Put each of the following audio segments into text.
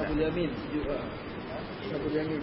Abdul Yamin. Abdul Yamin.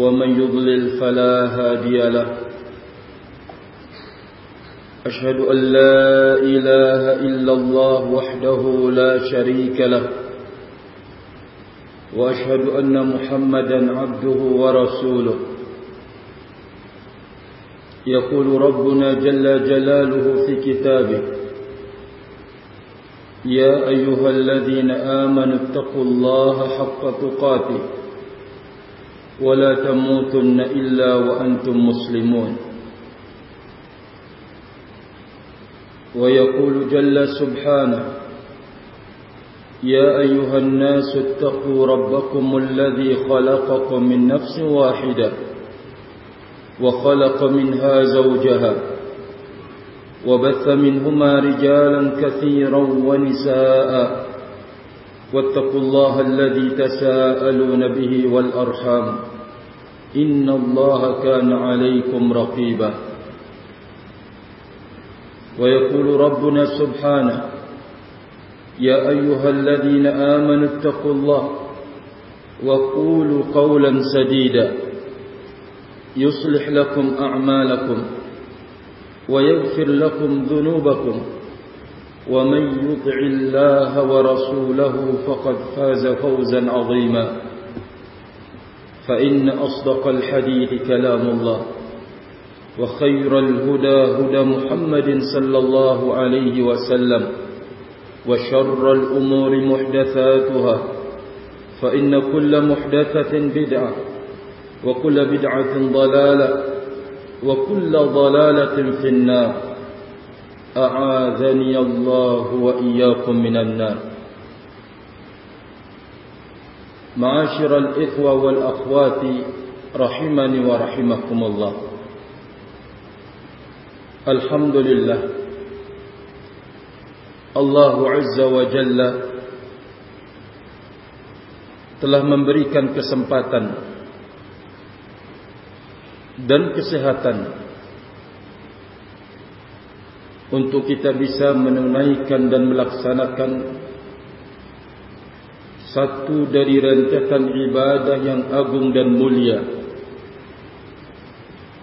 ومن يضلل فلا هادي له. أشهد أن لا إله إلا الله وحده لا شريك له. وأشهد أن محمدا عبده ورسوله. يقول ربنا جل جلاله في كتابه يا أيها الذين آمنوا اتقوا الله حق تقاته. ولا تموتن إلا وأنتم مسلمون. ويقول جل سبحانه يا أيها الناس اتقوا ربكم الذي خلقكم من نفس واحدة وخلق منها زوجها وبث منهما رجالا كثيرا ونساء واتقوا الله الذي تساءلون به والأرحام إن الله كان عليكم رقيبا. ويقول ربنا سبحانه يا أيها الذين آمنوا اتقوا الله وقولوا قولا سديدا يصلح لكم أعمالكم ويغفر لكم ذنوبكم ومن يطع الله ورسوله فقد فاز فوزا عظيما. فإن أصدق الحديث كلام الله وخير الهدى هدى محمد صلى الله عليه وسلم وشر الأمور محدثاتها فإن كل محدثة بدعة وكل بدعة ضلالة وكل ضلالة في النار. أعاذني الله وإياكم من النار معاشر الإخوة والأخوات رحمني ورحمكم الله الحمد لله الله عز وجل telah memberikan kesempatan dan kesehatan untuk kita bisa menunaikan dan melaksanakan satu dari rentetan ibadah yang agung dan mulia.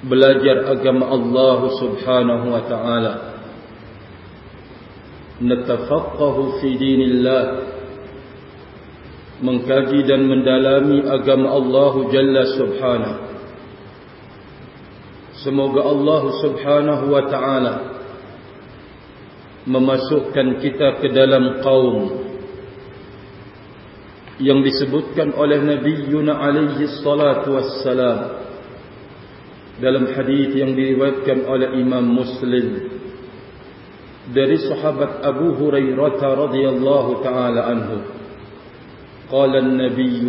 Belajar agama Allah Subhanahu wa taala. Natafaqahu fi dinillah. Mengkaji dan mendalami agama Allah Jalla Subhanahu. Semoga Allah Subhanahu wa taala memasukkan kita ke dalam kaum yang disebutkan oleh Nabi Yuna alaihi salatu wassalam dalam hadis yang diriwayatkan oleh Imam Muslim dari sahabat Abu Hurairah radhiyallahu taala anhu. Qala an-nabiy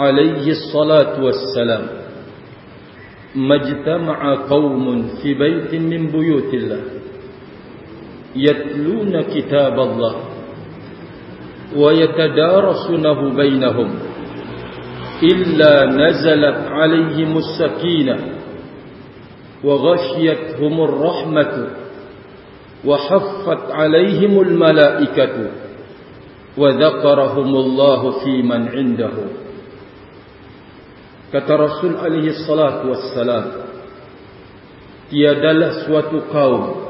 alaihi salatu wassalam majtama'a qaumun fi baitin min buyutillah يتلون كتاب الله ويتدارسونه بينهم إلا نزلت عليهم السكينة وغشيتهم الرحمة وحفت عليهم الملائكة وذكرهم الله في من عنده. Kata Rasul alaihi salatu wassalam tiadalah suatu kaum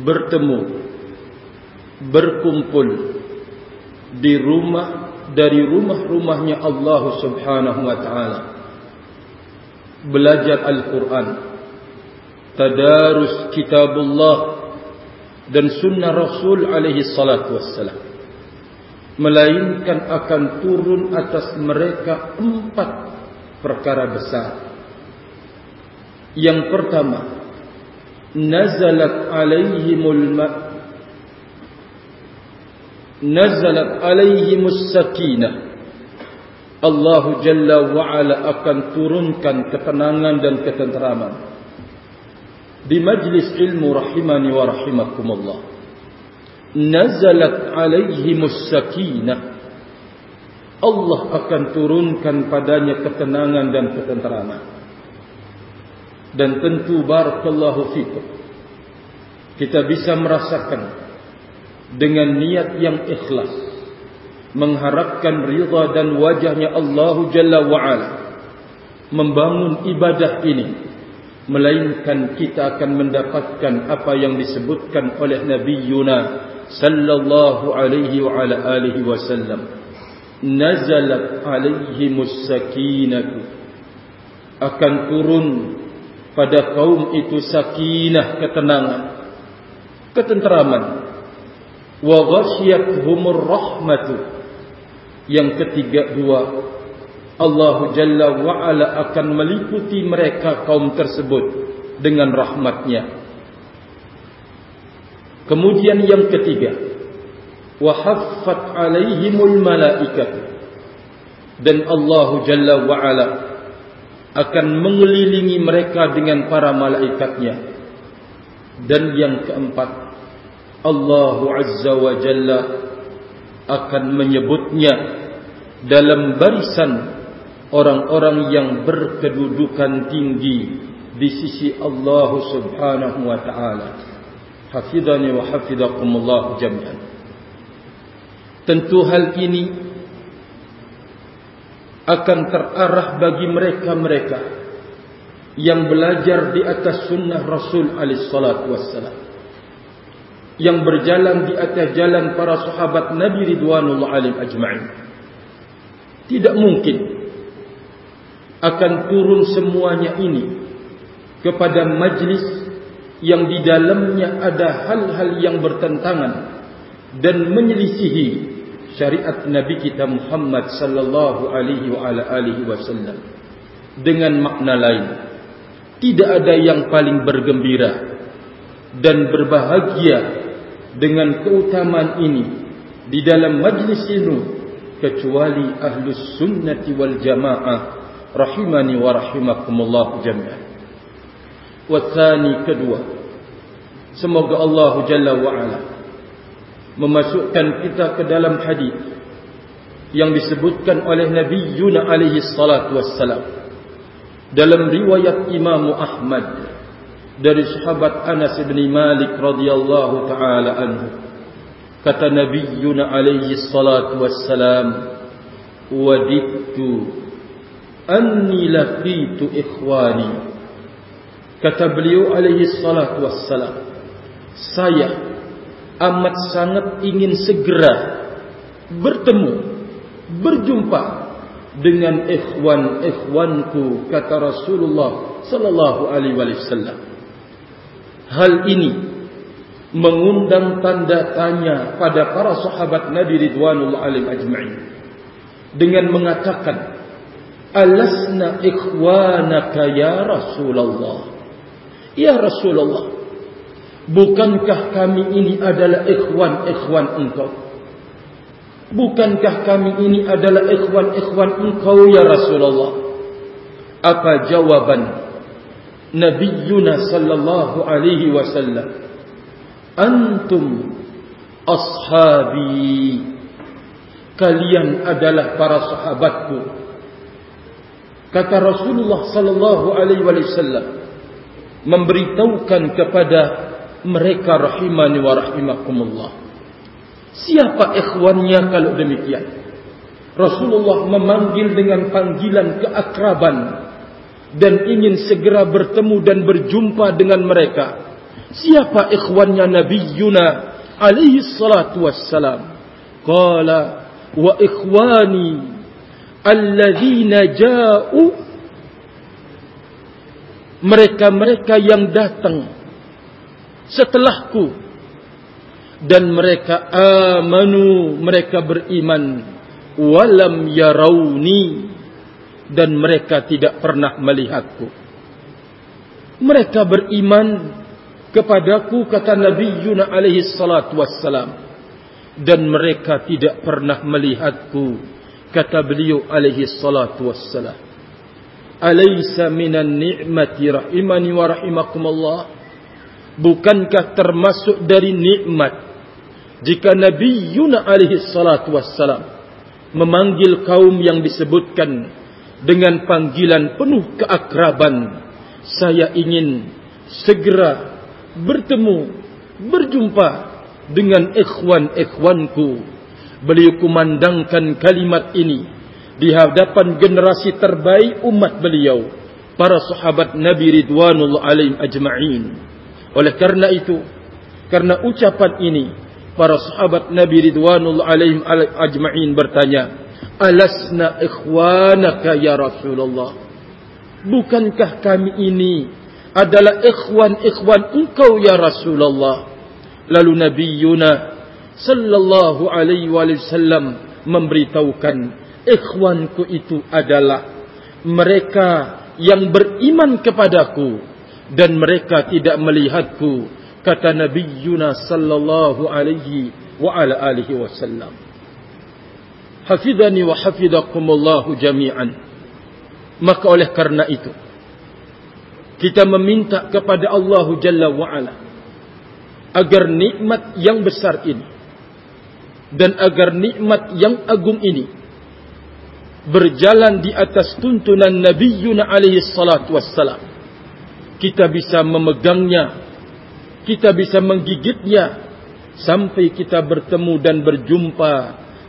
bertemu berkumpul di rumah dari rumah-rumahnya Allah Subhanahu wa taala. Belajar Al-Qur'an tadarus kitabullah dan sunnah Rasul alaihi salatu wassalam. Melainkan akan turun atas mereka empat perkara besar. Yang pertama nazalat alaihimul ma' nazalat alaihimus sakinah Allah Jalla wa'ala akan turunkan ketenangan dan ketenteraman. Di majlis ilmu rahimani wa rahimakumullah. Nazalat alaihimus sakinah Allah akan turunkan padanya ketenangan dan ketenteraman dan tentu barakallahu fikum. Kita bisa merasakan dengan niat yang ikhlas mengharapkan ridha dan wajahnya Allah Jalla wa Ala membangun ibadah ini melainkan kita akan mendapatkan apa yang disebutkan oleh Nabi Yuna sallallahu alaihi wa ala alihi wasallam nazalat alaihimus sakinah akan turun pada kaum itu sakinah ketenangan ketenteraman. Wa ghasyiyatuhumur rahmatu. Yang ketiga dua Allah Jalla wa Ala akan meliputi mereka kaum tersebut dengan rahmatnya. Kemudian yang ketiga wa haffat alaihimul malaikat dan Allah Jalla wa Ala akan mengelilingi mereka dengan para malaikatnya. Dan yang keempat Allah Azza wa Jalla akan menyebutnya dalam barisan orang-orang yang berkedudukan tinggi di sisi Allah Subhanahu wa taala. Hafizani wa hafizakumullah jami'an. Tentu hal ini akan terarah bagi mereka-mereka yang belajar di atas sunnah Rasul alaihi salatu wassalam yang berjalan di atas jalan para sahabat Nabi ridwanullah alaihim ajma'in. Tidak mungkin akan turun semuanya ini kepada majlis yang di dalamnya ada hal-hal yang bertentangan dan menyelisihi syariat Nabi kita Muhammad sallallahu alaihi wasallam. Dengan makna lain tidak ada yang paling bergembira dan berbahagia dengan keutamaan ini di dalam majlis ini kecuali ahlus sunnati wal jamaah rahimani wa rahimakumullah jami'an wa kedua semoga Allah jalla wa ala memasukkan kita ke dalam hadis yang disebutkan oleh Nabi Yuna alaihi salatu wassalam. Dalam riwayat Imam Ahmad dari sahabat Anas bin Malik radhiyallahu taala anhu kata Nabi Yuna alaihi salatu wassalam wadittu anni laqitu ikhwani. Kata beliau alaihi salatu wassalam saya amat sangat ingin segera bertemu, berjumpa dengan ikhwan-ikhwanku kata Rasulullah sallallahu alaihi wasallam. Hal ini mengundang tanda tanya pada para sahabat Nabi ridwanullah alaihim ajma'in dengan mengatakan alasna ikhwanaka ya Rasulullah ya Rasulullah Bukankah kami ini adalah ikhwan-ikhwan engkau? Bukankah kami ini adalah ikhwan-ikhwan engkau ya Rasulullah? Apa jawaban Nabi Yunus sallallahu alaihi wasallam? Antum ashabi. Kalian adalah para sahabatku. Kata Rasulullah sallallahu alaihi wasallam memberitahukan kepada mereka rahimani wa rahimakumullah. Siapa ikhwannya kalau demikian? Rasulullah memanggil dengan panggilan keakraban dan ingin segera bertemu dan berjumpa dengan mereka. Siapa ikhwannya Nabi Yuna alaihi salatu wassalam qala wa ikhwani alladzina ja'u mereka-mereka yang datang setelahku. Dan mereka amanu mereka beriman. Walam yarawni dan mereka tidak pernah melihatku. Mereka beriman kepadaku kata Nabi Yuna alaihi salatu wassalam. Dan mereka tidak pernah melihatku kata beliau alaihi salatu wassalam. Alaysa minan ni'mati rahimani wa rahimakumullah bukankah termasuk dari nikmat jika Nabi Yuna alaihi salatu wassalam memanggil kaum yang disebutkan dengan panggilan penuh keakraban, saya ingin segera bertemu, berjumpa dengan ikhwan-ikhwanku. Beliau kumandangkan kalimat ini di hadapan generasi terbaik umat beliau, para sahabat Nabi Ridwanullah alaihim ajma'in. Oleh karena itu, karena ucapan ini, para sahabat Nabi Ridwanullah alaihim ajma'in bertanya, Alasna ikhwanaka ya Rasulullah. Bukankah kami ini adalah ikhwan-ikhwan engkau ya Rasulullah? Lalu Nabi Yuna sallallahu alaihi wasallam memberitahukan ikhwanku itu adalah mereka yang beriman kepadaku dan mereka tidak melihatku kata Nabi Yunus sallallahu alaihi wa ala alihi wasallam. Hafidhani wa hafidhakumullah jami'an. Maka oleh karena itu kita meminta kepada Allah Jalla wa ala agar nikmat yang besar ini dan agar nikmat yang agung ini berjalan di atas tuntunan Nabi Yunus alaihi salatu wassalam kita bisa memegangnya. Kita bisa menggigitnya. Sampai kita bertemu dan berjumpa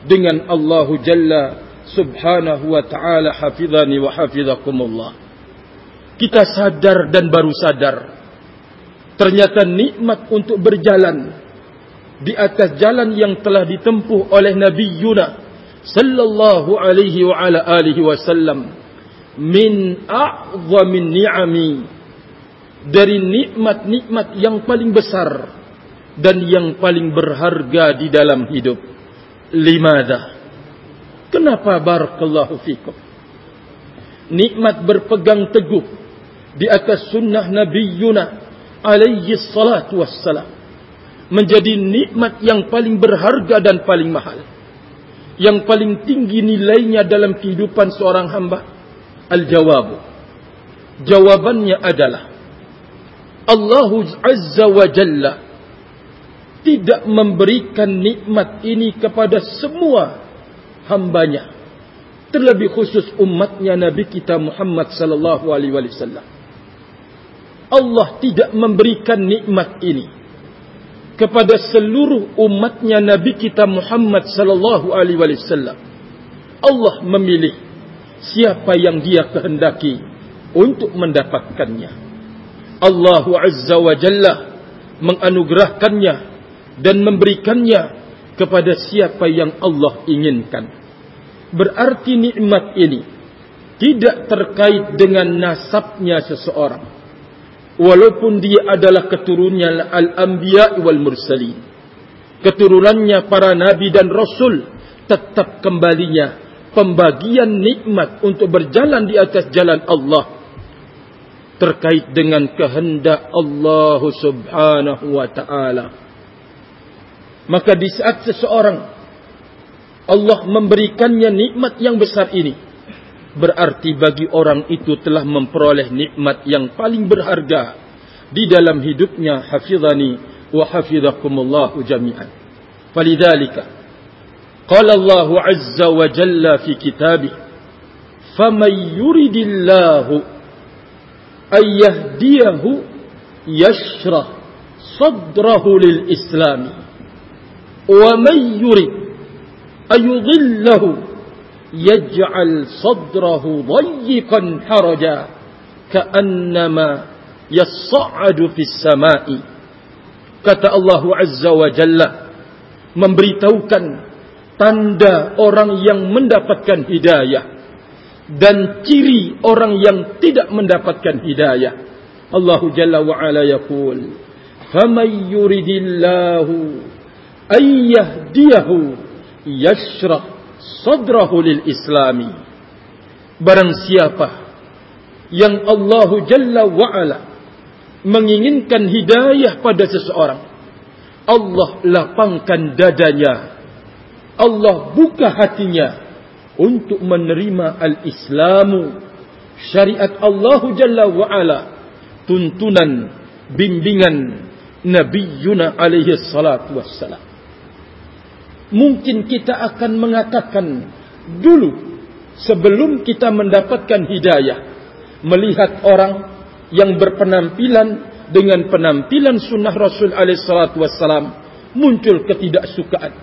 dengan Allah Jalla Subhanahu wa taala. Hafizani wa hafizakumullah. Kita sadar dan baru sadar. Ternyata nikmat untuk berjalan di atas jalan yang telah ditempuh oleh Nabi Yuna sallallahu alaihi wa ala alihi wasallam min a'zamin ni'ami dari nikmat-nikmat yang paling besar dan yang paling berharga di dalam hidup. Limada? Kenapa barakallahu fikum? Nikmat berpegang teguh di atas sunnah Nabi Yuna alaihi salatu wassalam menjadi nikmat yang paling berharga dan paling mahal. Yang paling tinggi nilainya dalam kehidupan seorang hamba. Al-jawab. Jawabannya adalah Allah Azza wa Jalla tidak memberikan nikmat ini kepada semua hambanya terlebih khusus umatnya Nabi kita Muhammad sallallahu alaihi wasallam. Allah tidak memberikan nikmat ini kepada seluruh umatnya Nabi kita Muhammad sallallahu alaihi wasallam. Allah memilih siapa yang dia kehendaki untuk mendapatkannya Allah Azza wa Jalla menganugerahkannya dan memberikannya kepada siapa yang Allah inginkan. Berarti nikmat ini tidak terkait dengan nasabnya seseorang. Walaupun dia adalah keturunannya al-anbiya wal mursalin. Keturunannya para nabi dan rasul tetap kembalinya pembagian nikmat untuk berjalan di atas jalan Allah terkait dengan kehendak Allah Subhanahu wa taala. Maka di saat seseorang Allah memberikannya nikmat yang besar ini, berarti bagi orang itu telah memperoleh nikmat yang paling berharga di dalam hidupnya hafizani wa hafizakumullah jami'an. Falidzalika qala Allah azza wa jalla fi kitabih faman yuridillahu ayyahdiyahu yashrah sadrahu lil islam wa man yurid ayudhillahu yaj'al sadrahu dayyiqan haraja ka'annama yas'adu fis sama'i kata Allah azza wa jalla memberitahukan tanda orang yang mendapatkan hidayah dan ciri orang yang tidak mendapatkan hidayah. Allah Jalla wa Ala yaqul faman yuridillahu ayyahdiyahu yashrah sadrahu lil islami. Barang siapa yang Allah Jalla wa Ala menginginkan hidayah pada seseorang Allah lapangkan dadanya Allah buka hatinya untuk menerima al-islamu syariat Allah Jalla wa Ala tuntunan bimbingan Nabi Yuna alaihi salatu wassalam. Mungkin kita akan mengatakan dulu sebelum kita mendapatkan hidayah melihat orang yang berpenampilan dengan penampilan sunnah Rasul alaihi salatu wassalam muncul ketidaksukaan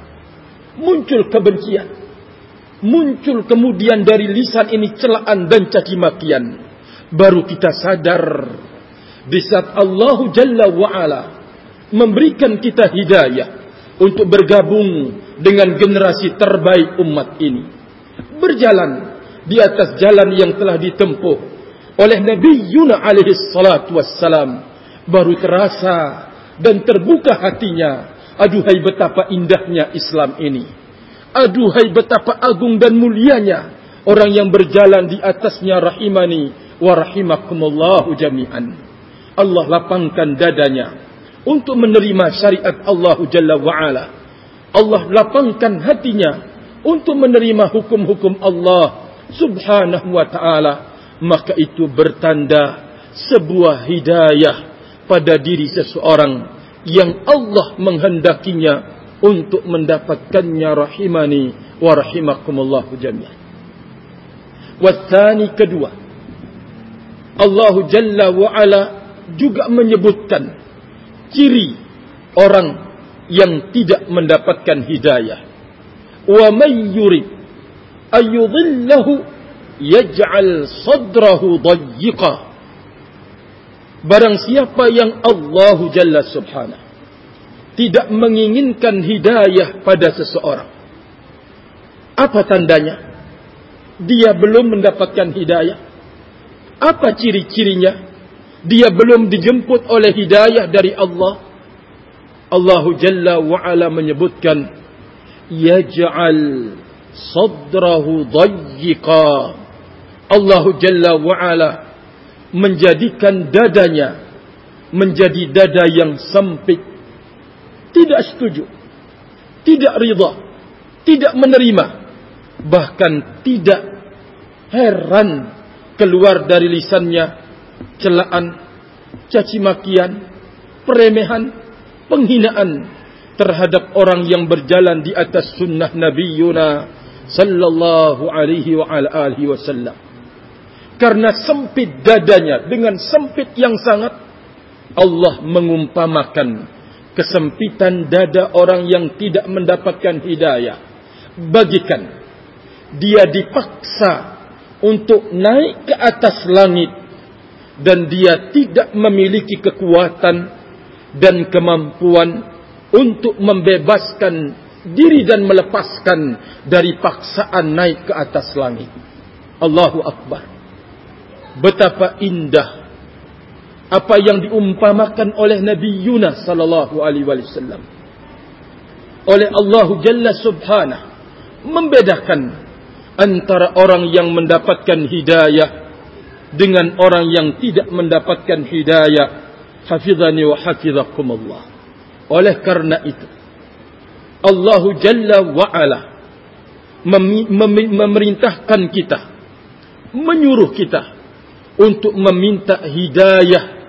muncul kebencian muncul kemudian dari lisan ini celaan dan caci makian. Baru kita sadar di saat Allah Jalla wa Ala memberikan kita hidayah untuk bergabung dengan generasi terbaik umat ini. Berjalan di atas jalan yang telah ditempuh oleh Nabi Yuna alaihi salatu wassalam. Baru terasa dan terbuka hatinya aduhai betapa indahnya Islam ini aduhai betapa agung dan mulianya orang yang berjalan di atasnya rahimani wa rahimakumullahu jami'an. Allah lapangkan dadanya untuk menerima syariat Allah Jalla wa Ala. Allah lapangkan hatinya untuk menerima hukum-hukum Allah subhanahu wa ta'ala. Maka itu bertanda sebuah hidayah pada diri seseorang yang Allah menghendakinya untuk mendapatkannya rahimani wa rahimakumullah jami'an. Wathani kedua, Allah Jalla wa Ala juga menyebutkan ciri orang yang tidak mendapatkan hidayah. Wa may yurid ayyudhillahu yaj'al sadrahu dayyiqan Barang siapa yang Allah Jalla Subhanahu tidak menginginkan hidayah pada seseorang. Apa tandanya? Dia belum mendapatkan hidayah. Apa ciri-cirinya? Dia belum dijemput oleh hidayah dari Allah. Allah Jalla wa Ala menyebutkan yaj'al sadrahu dayyiqa. Allah Jalla wa Ala menjadikan dadanya menjadi dada yang sempit tidak setuju. Tidak ridha. Tidak menerima. Bahkan tidak heran keluar dari lisannya celaan caci makian peremehan penghinaan terhadap orang yang berjalan di atas sunnah Nabi Yuna sallallahu alaihi wa alihi wasallam. Karena sempit dadanya dengan sempit yang sangat Allah mengumpamakan kesempitan dada orang yang tidak mendapatkan hidayah. Bagikan dia dipaksa untuk naik ke atas langit dan dia tidak memiliki kekuatan dan kemampuan untuk membebaskan diri dan melepaskan dari paksaan naik ke atas langit. Allahu akbar. Betapa indah apa yang diumpamakan oleh Nabi Yunus sallallahu alaihi wasallam. Oleh Allah Jalla Subhanahu. Membedakan antara orang yang mendapatkan hidayah dengan orang yang tidak mendapatkan hidayah. Hafizani wa hafizakumullah. Oleh karena itu Allah Jalla wa Ala memerintahkan kita menyuruh kita untuk meminta hidayah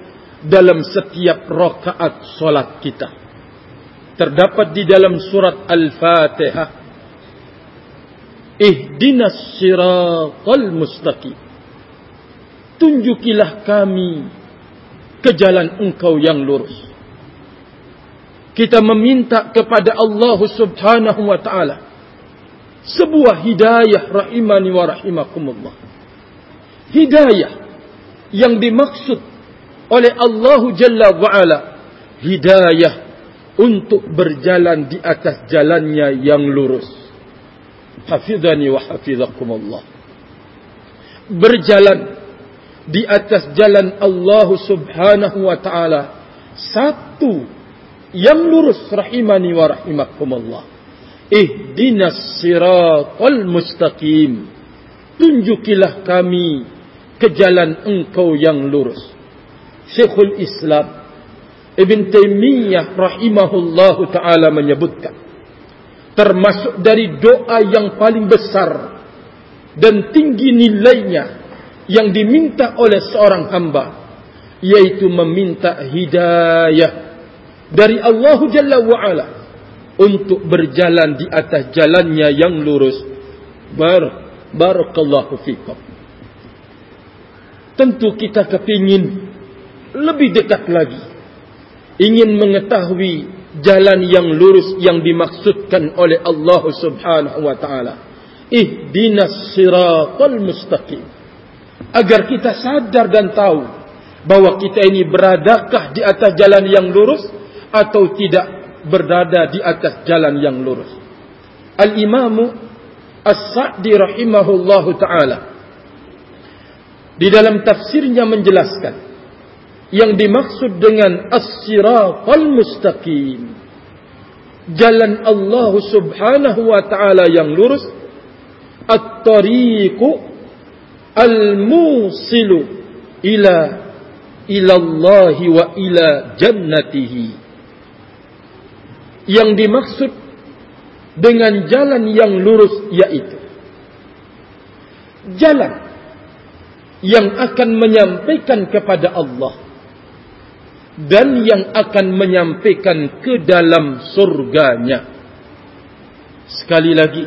dalam setiap rakaat solat kita. Terdapat di dalam surat Al-Fatihah. Ihdinas siratal mustaqim. Tunjukilah kami ke jalan engkau yang lurus. Kita meminta kepada Allah subhanahu wa ta'ala. Sebuah hidayah rahimani wa rahimakumullah. Hidayah yang dimaksud oleh Allah Jalla wa'ala hidayah untuk berjalan di atas jalannya yang lurus. Hafizani wa hafizakumullah. Berjalan di atas jalan Allah Subhanahu wa taala satu yang lurus rahimani wa rahimakumullah. Ihdinas siratal mustaqim. Tunjukilah kami ke jalan engkau yang lurus. Syekhul Islam Ibn Taymiyah rahimahullahu taala menyebutkan termasuk dari doa yang paling besar dan tinggi nilainya yang diminta oleh seorang hamba yaitu meminta hidayah dari Allah Jalla wa Ala untuk berjalan di atas jalannya yang lurus. Bar barakallahu fikum. Tentu kita kepingin lebih dekat lagi ingin mengetahui jalan yang lurus yang dimaksudkan oleh Allah Subhanahu wa taala. Ihdinas siratal mustaqim. Agar kita sadar dan tahu bahwa kita ini beradakah di atas jalan yang lurus atau tidak berada di atas jalan yang lurus. Al-Imam As-Sa'di rahimahullahu taala di dalam tafsirnya menjelaskan yang dimaksud dengan as-siratal mustaqim. Jalan Allah Subhanahu wa taala yang lurus. At-tariqu al-musilu ila ila Allah wa ila jannatihi. Yang dimaksud dengan jalan yang lurus yaitu jalan yang akan menyampaikan kepada Allah dan yang akan menyampaikan ke dalam surganya. Sekali lagi,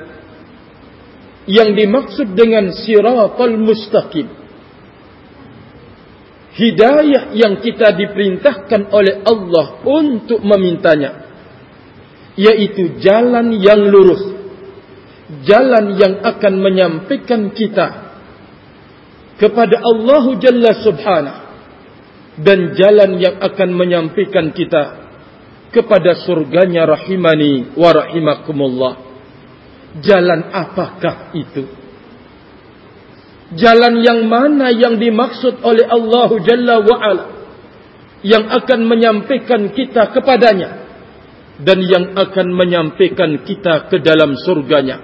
yang dimaksud dengan siratal mustaqim, hidayah yang kita diperintahkan oleh Allah untuk memintanya, yaitu jalan yang lurus, jalan yang akan menyampaikan kita kepada Allah Jalla Subhanahu dan jalan yang akan menyampaikan kita kepada surganya rahimani wa rahimakumullah. Jalan apakah itu? Jalan yang mana yang dimaksud oleh Allah Jalla wa'ala yang akan menyampaikan kita kepadanya dan yang akan menyampaikan kita ke dalam surganya.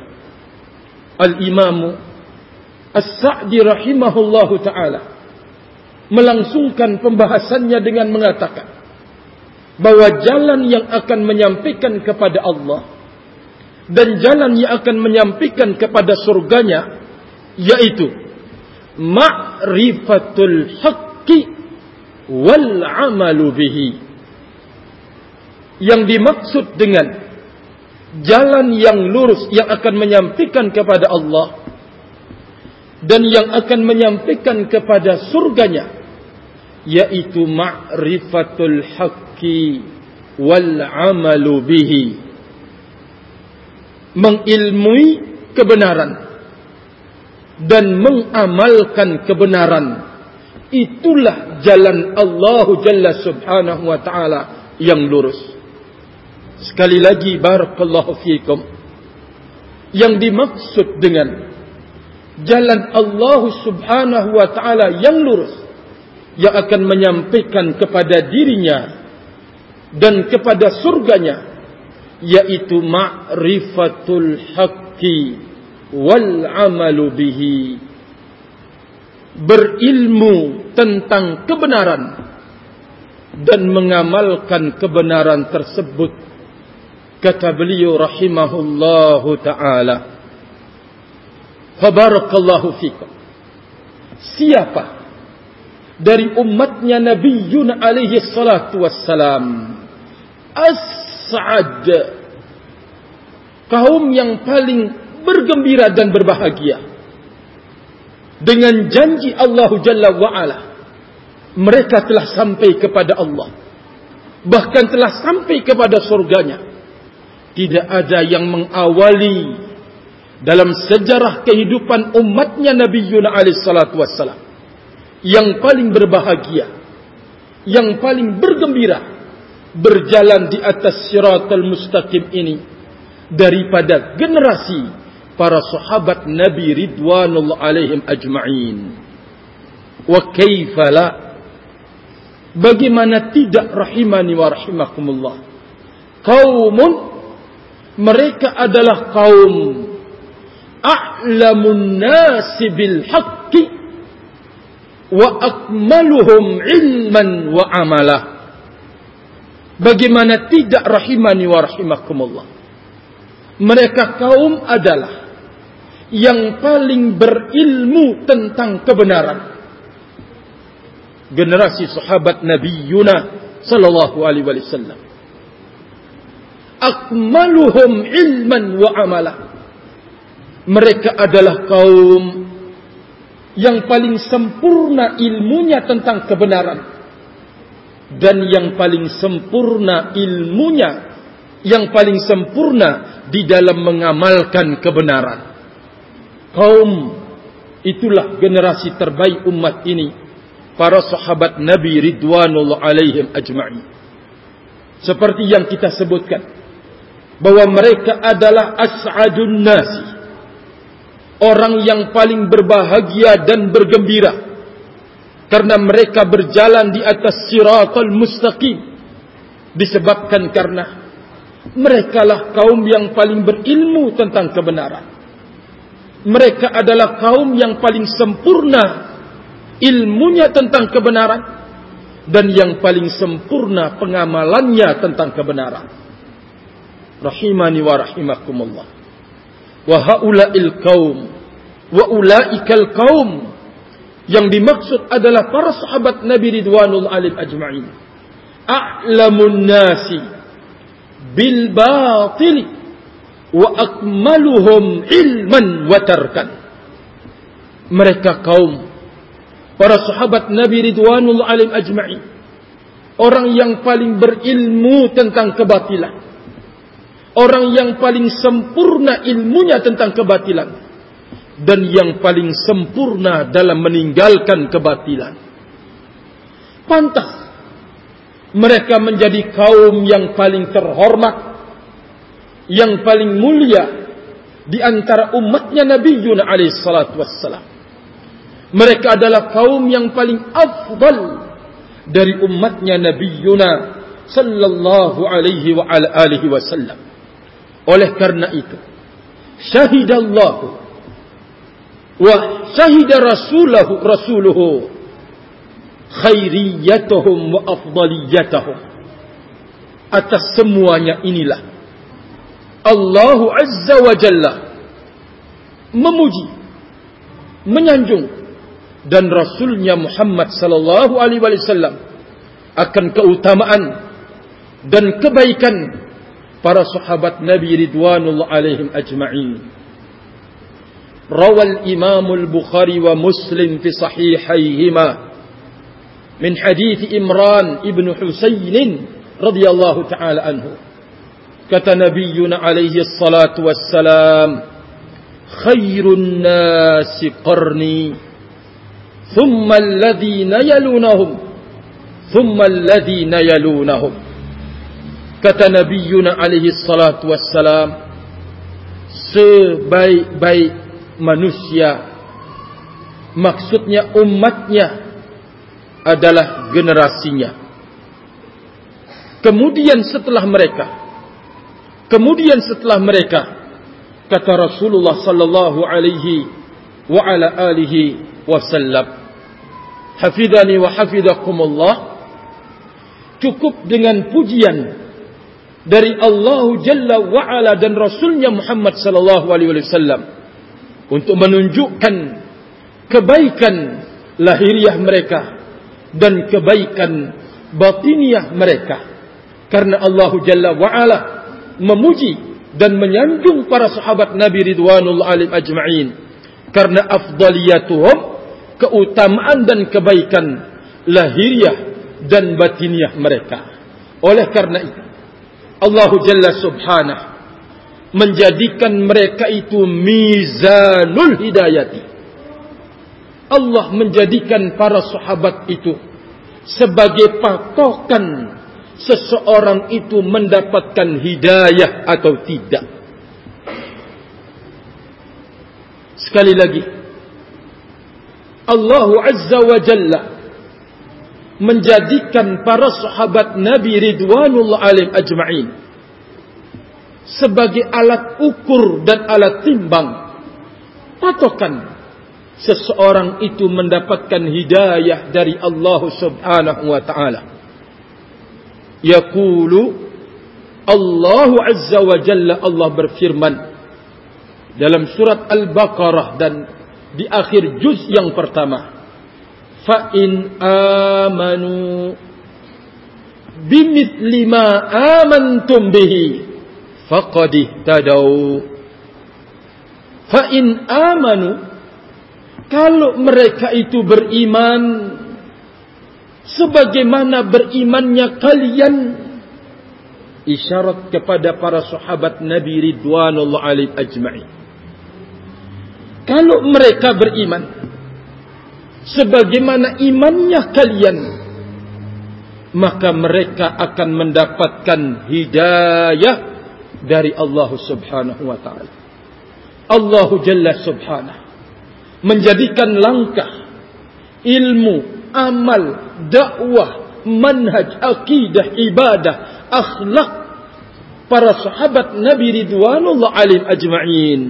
Al-Imamu As-Sa'di rahimahullahu ta'ala melangsungkan pembahasannya dengan mengatakan bahwa jalan yang akan menyampaikan kepada Allah dan jalan yang akan menyampaikan kepada surganya yaitu ma'rifatul haqqi wal amalu bihi. Yang dimaksud dengan jalan yang lurus yang akan menyampaikan kepada Allah dan yang akan menyampaikan kepada surganya yaitu ma'rifatul haqqi wal amalu bihi. Mengilmui kebenaran dan mengamalkan kebenaran. Itulah jalan Allah Jalla Subhanahu wa taala yang lurus. Sekali lagi barakallahu fikum yang dimaksud dengan jalan Allah Subhanahu wa taala yang lurus yang akan menyampaikan kepada dirinya dan kepada surganya yaitu ma'rifatul haqqi wal amalu bihi. Berilmu tentang kebenaran dan mengamalkan kebenaran tersebut kata beliau rahimahullahu taala. Fabarakallahu fikum. Siapa dari umatnya Nabi Yun alaihi salatu wassalam. As-sa'ad. Kaum yang paling bergembira dan berbahagia. Dengan janji Allah Jalla wa'ala. Mereka telah sampai kepada Allah. Bahkan telah sampai kepada surganya. Tidak ada yang mengawali dalam sejarah kehidupan umatnya Nabi Yun alaihi salatu wassalam yang paling berbahagia, yang paling bergembira berjalan di atas siratal mustaqim ini daripada generasi para sahabat Nabi ridwanullah alaihim ajma'in. Wa kaifala bagaimana tidak rahimani wa rahimakumullah. Kaumun mereka adalah kaum a'lamun nasi bil haqqi wa akmaluhum ilman wa amalah. Bagaimana tidak rahimani wa rahimakumullah. Mereka kaum adalah yang paling berilmu tentang kebenaran. Generasi sahabat Nabi Yuna sallallahu alaihi wasallam. Akmaluhum ilman wa amalah. Mereka adalah kaum yang paling sempurna ilmunya tentang kebenaran. Dan yang paling sempurna ilmunya yang paling sempurna di dalam mengamalkan kebenaran. Kaum itulah generasi terbaik umat ini para sahabat Nabi ridwanullah alaihim ajma'in. Seperti yang kita sebutkan bahwa mereka adalah as'adun nasi orang yang paling berbahagia dan bergembira. Karena mereka berjalan di atas siratul mustaqim. Disebabkan karena mereka lah kaum yang paling berilmu tentang kebenaran. Mereka adalah kaum yang paling sempurna ilmunya tentang kebenaran dan yang paling sempurna pengamalannya tentang kebenaran. Rahimani wa rahimakumullah wa haula'il qaum wa ulaikal qaum yang dimaksud adalah para sahabat Nabi Ridwanul Alim Ajma'in. A'lamun nasi bil batil wa akmaluhum ilman wa tarkan. Mereka kaum para sahabat Nabi Ridwanul Alim Ajma'in. Orang yang paling berilmu tentang kebatilan. Orang yang paling sempurna ilmunya tentang kebatilan dan yang paling sempurna dalam meninggalkan kebatilan. Pantas mereka menjadi kaum yang paling terhormat, yang paling mulia di antara umatnya Nabi Yunus alaihi salatu wassalam. Mereka adalah kaum yang paling afdal dari umatnya Nabi Yunus sallallahu alaihi wa alihi wasallam. Oleh karena itu, syahidallahu wa syahida rasulahu rasuluhu khairiyatuhum wa afdaliyatuhum. Atas semuanya inilah Allah azza wa jalla memuji menyanjung dan rasulnya Muhammad sallallahu alaihi wasallam akan keutamaan dan kebaikan para sahabat Nabi ridwanullah alaihim ajma'in روى الإمام البخاري ومسلم في صحيحيهما من حديث إمران ابن حسين رضي الله تعالى عنه. كتنبينا عليه الصلاة والسلام خير الناس قرني ثم الذين يلونهم ثم الذين يلونهم. kata Nabi Yuna alaihi salatu wassalam sebaik-baik manusia maksudnya umatnya adalah generasinya. Kemudian setelah mereka kemudian setelah mereka kata Rasulullah sallallahu alaihi wa ala alihi wasallam. "Hafidhani wa hafidhakumullah, cukup dengan pujian dari Allah Jalla wa Ala dan Rasulnya Muhammad sallallahu alaihi wasallam untuk menunjukkan kebaikan lahiriah mereka dan kebaikan batiniah mereka. Karena Allah Jalla wa Ala memuji dan menyanjung para sahabat Nabi ridwanul alim ajma'in. Karena afdaliyatuhum keutamaan dan kebaikan lahiriah dan batiniah mereka. Oleh karena itu Allah Jalla subhanahu menjadikan mereka itu mizanul hidayati. Allah menjadikan para sahabat itu sebagai patokan, seseorang itu mendapatkan hidayah atau tidak. Sekali lagi, Allah Azza wa Jalla menjadikan para sahabat Nabi Ridwanullah alim ajma'in sebagai alat ukur dan alat timbang patokan seseorang itu mendapatkan hidayah dari Allah Subhanahu wa taala. Yaqulu Allah Azza wa Jalla Allah berfirman dalam surat Al-Baqarah dan di akhir juz yang pertama. Fa in amanu bimithli ma amantum bihi faqad ihtadau. Fa in amanu kalau mereka itu beriman sebagaimana berimannya kalian isyarat kepada para sahabat Nabi Ridwanullah alaihim ajma'in kalau mereka beriman sebagaimana imannya kalian maka mereka akan mendapatkan hidayah dari Allah Subhanahu wa taala. Allah Jalla Subhanahu. Menjadikan langkah ilmu, amal, dakwah, manhaj, akidah, ibadah, akhlak para sahabat Nabi Ridwanullah alim ajma'in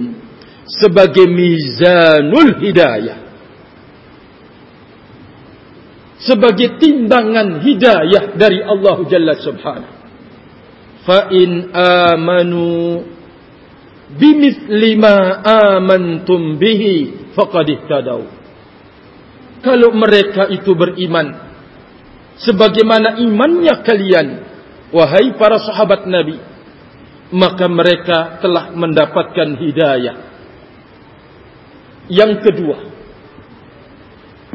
sebagai mizanul hidayah sebagai timbangan hidayah dari Allah Jalla Subhanahu. Fa in amanu bimithli ma amantum bihi faqad ihtadaw. Kalau mereka itu beriman sebagaimana imannya kalian wahai para sahabat nabi maka mereka telah mendapatkan hidayah. Yang kedua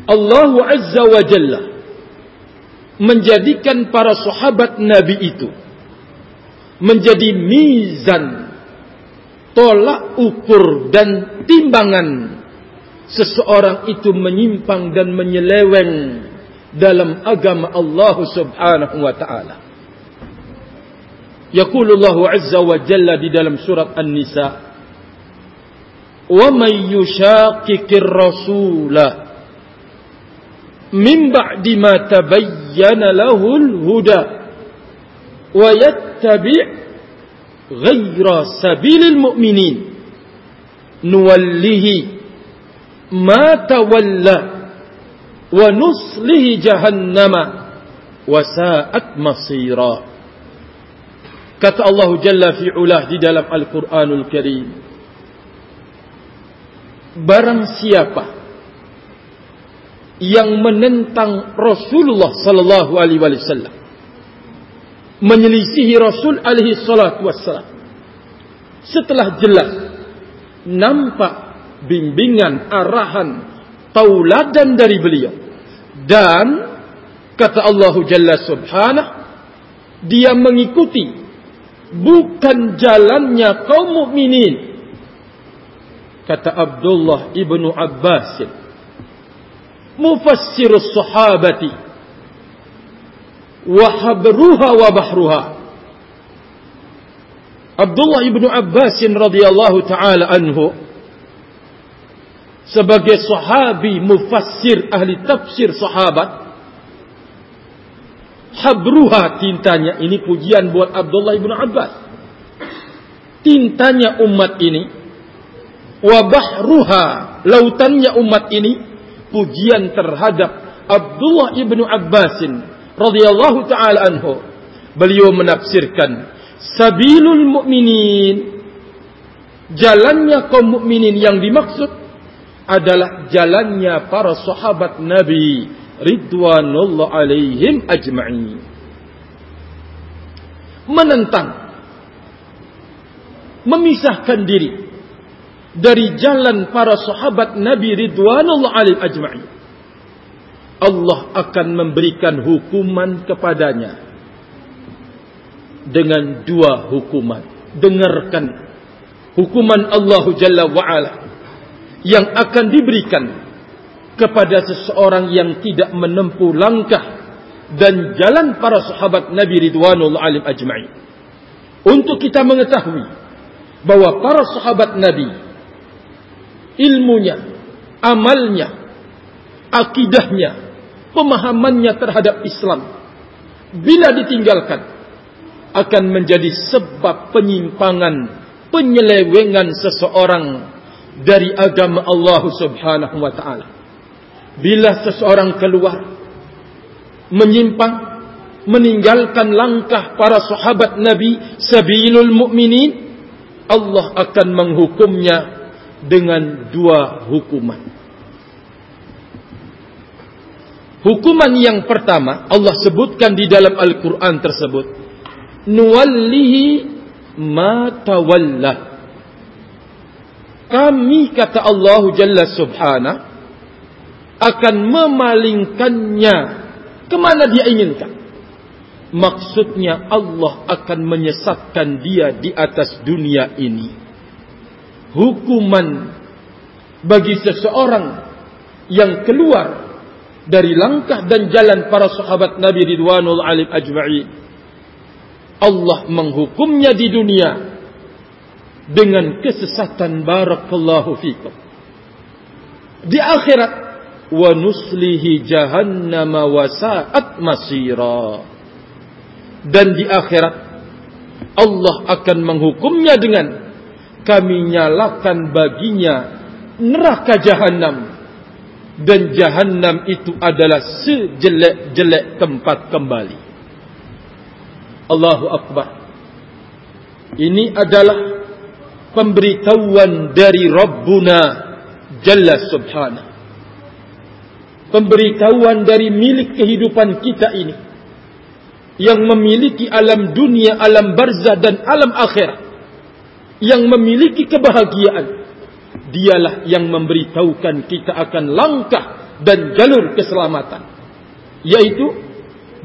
Allah Azza wa Jalla menjadikan para sahabat nabi itu menjadi mizan tolak ukur dan timbangan seseorang itu menyimpang dan menyeleweng dalam agama Allah Subhanahu wa taala. Yaqulu Allah Azza wa Jalla di dalam surat An-Nisa, "Wa may yushaqiqir rasula min ba'di ma tabayyana lahu al-huda wa yattabi' ghayra sabilil mu'minin nuwallihi ma tawalla wa nuslihi jahannama wa sa'at masira kata Allah jalla fi ulah di dalam Al-Qur'anul Karim. Barang siapa yang menentang Rasulullah sallallahu alaihi wasallam menyelisihi Rasul alaihi salatu wassalam setelah jelas nampak bimbingan, arahan, tauladan dari beliau. Dan kata Allah Jalla Subhanahu, dia mengikuti bukan jalannya kaum mukminin. Kata Abdullah ibnu Abbas, mufassir sahabati, wahabruha wa bahruha. Abdullah ibnu Abbas radhiyallahu taala anhu. Sebagai sahabi mufassir ahli tafsir sahabat. Habruha tintanya. Ini pujian buat Abdullah ibn Abbas. Tintanya umat ini. Wabahruha lautannya umat ini pujian terhadap Abdullah ibn Abbas radhiyallahu taala anhu. Beliau menafsirkan sabilul mu'minin jalannya kaum mukminin yang dimaksud adalah jalannya para sahabat Nabi ridwanullah alaihim ajma'in. Menentang memisahkan diri dari jalan para sahabat Nabi ridwanullah alaihim ajma'in Allah akan memberikan hukuman kepadanya dengan dua hukuman dengarkan hukuman Allah Jalla wa'ala yang akan diberikan kepada seseorang yang tidak menempuh langkah dan jalan para sahabat Nabi Ridwanul Alim Ajma'i. Untuk kita mengetahui bahawa para sahabat Nabi ilmunya, amalnya, akidahnya, pemahamannya terhadap Islam bila ditinggalkan akan menjadi sebab penyimpangan, penyelewengan seseorang dari agama Allah Subhanahu wa taala. Bila seseorang keluar menyimpang meninggalkan langkah para sahabat Nabi sabilul mukminin Allah akan menghukumnya dengan dua hukuman. Hukuman yang pertama Allah sebutkan di dalam Al-Quran tersebut. Nuwallihi ma tawalla. Kami kata Allah Jalla Subhanahu akan memalingkannya ke mana dia inginkan. Maksudnya Allah akan menyesatkan dia di atas dunia ini. Hukuman bagi seseorang yang keluar dari langkah dan jalan para sahabat Nabi Ridwanul Alim Ajma'in. Allah menghukumnya di dunia dengan kesesatan barakallahu fikum. Di akhirat wa nuslihi jahannam wa sa'at masira. Dan di akhirat Allah akan menghukumnya dengan kami nyalakan baginya neraka jahannam dan jahannam itu adalah sejelek-jelek tempat kembali. Allahu Akbar. Ini adalah pemberitahuan dari Rabbuna Jalla Subhanahu. Pemberitahuan dari milik kehidupan kita ini. Yang memiliki alam dunia, alam barzah dan alam akhirat. Yang memiliki kebahagiaan dialah yang memberitahukan kita akan langkah dan jalur keselamatan yaitu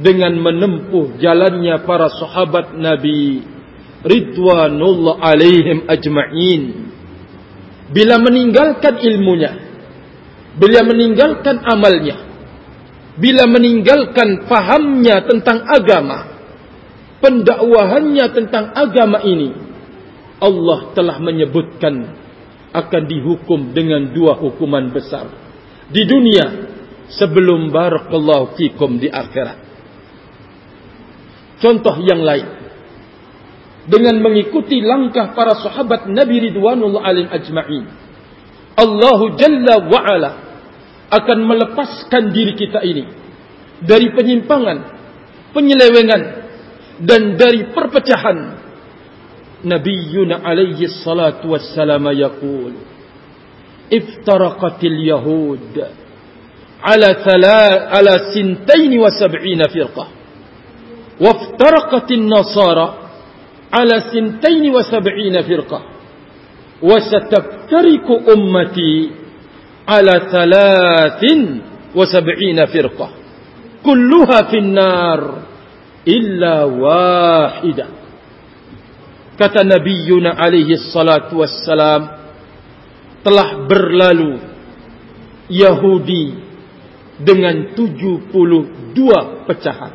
dengan menempuh jalannya para sahabat Nabi ridwanullah alaihim ajma'in. Bila meninggalkan ilmunya bila meninggalkan amalnya bila meninggalkan fahamnya tentang agama pendakwahannya tentang agama ini Allah telah menyebutkan akan dihukum dengan dua hukuman besar di dunia sebelum barakallahu fikum di akhirat. Contoh yang lain dengan mengikuti langkah para sahabat Nabi Ridwanullah alim ajma'in. Allah Jalla wa Ala akan melepaskan diri kita ini dari penyimpangan, penyelewengan dan dari perpecahan نبينا عليه الصلاة والسلام يقول افترقت اليهود على ثلاث على سنتين وسبعين فرقة وافترقت النصارى على سنتين وسبعين فرقة وستفترق أمتي على ثلاث وسبعين فرقة كلها في النار إلا واحدة. Kata Nabi Yuna alaihi salatu wassalam telah berlalu Yahudi dengan 72 pecahan.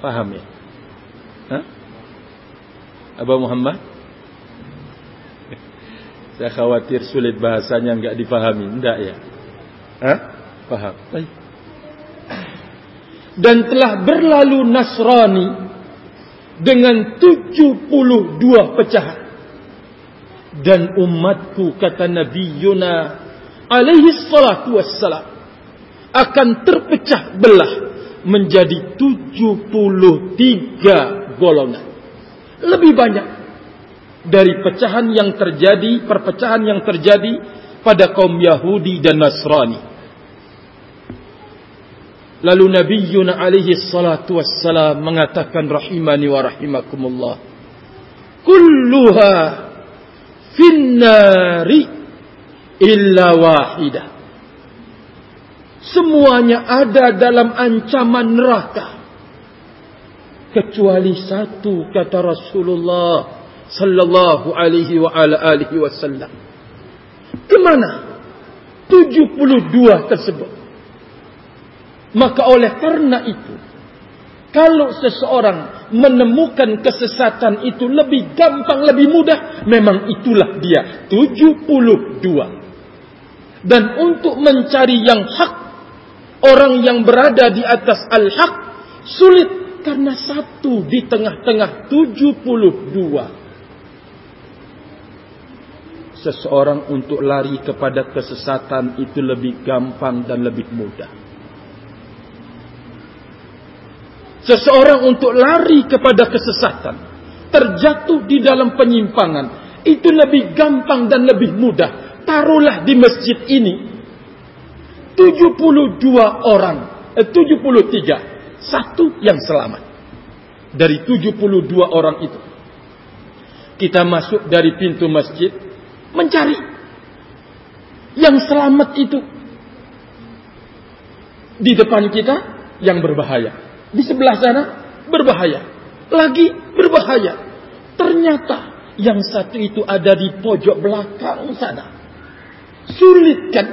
Faham ya? Ha? Abu Muhammad? Saya khawatir sulit bahasanya enggak difahami. Enggak ya? Ha? Faham. Baik dan telah berlalu Nasrani dengan 72 pecahan. Dan umatku kata Nabi Yuna alaihi salatu wassalam akan terpecah belah menjadi 73 golongan. Lebih banyak dari pecahan yang terjadi perpecahan yang terjadi pada kaum Yahudi dan Nasrani Lalu Nabi Yuna alaihi salatu wassalam mengatakan rahimani wa rahimakumullah. Kulluha finnari illa wahidah. Semuanya ada dalam ancaman neraka. Kecuali satu kata Rasulullah sallallahu alaihi wa ala alihi wasallam. Kemana? 72 tersebut Maka oleh karena itu, kalau seseorang menemukan kesesatan itu lebih gampang, lebih mudah, memang itulah dia 72. Dan untuk mencari yang hak, orang yang berada di atas al-haq sulit karena satu di tengah-tengah 72 seseorang untuk lari kepada kesesatan itu lebih gampang dan lebih mudah. Seseorang untuk lari kepada kesesatan, terjatuh di dalam penyimpangan, itu lebih gampang dan lebih mudah. Taruhlah di masjid ini 72 orang, eh, 73, satu yang selamat. Dari 72 orang itu. Kita masuk dari pintu masjid, mencari yang selamat itu di depan kita yang berbahaya di sebelah sana berbahaya. Lagi berbahaya. Ternyata yang satu itu ada di pojok belakang sana. Sulit kan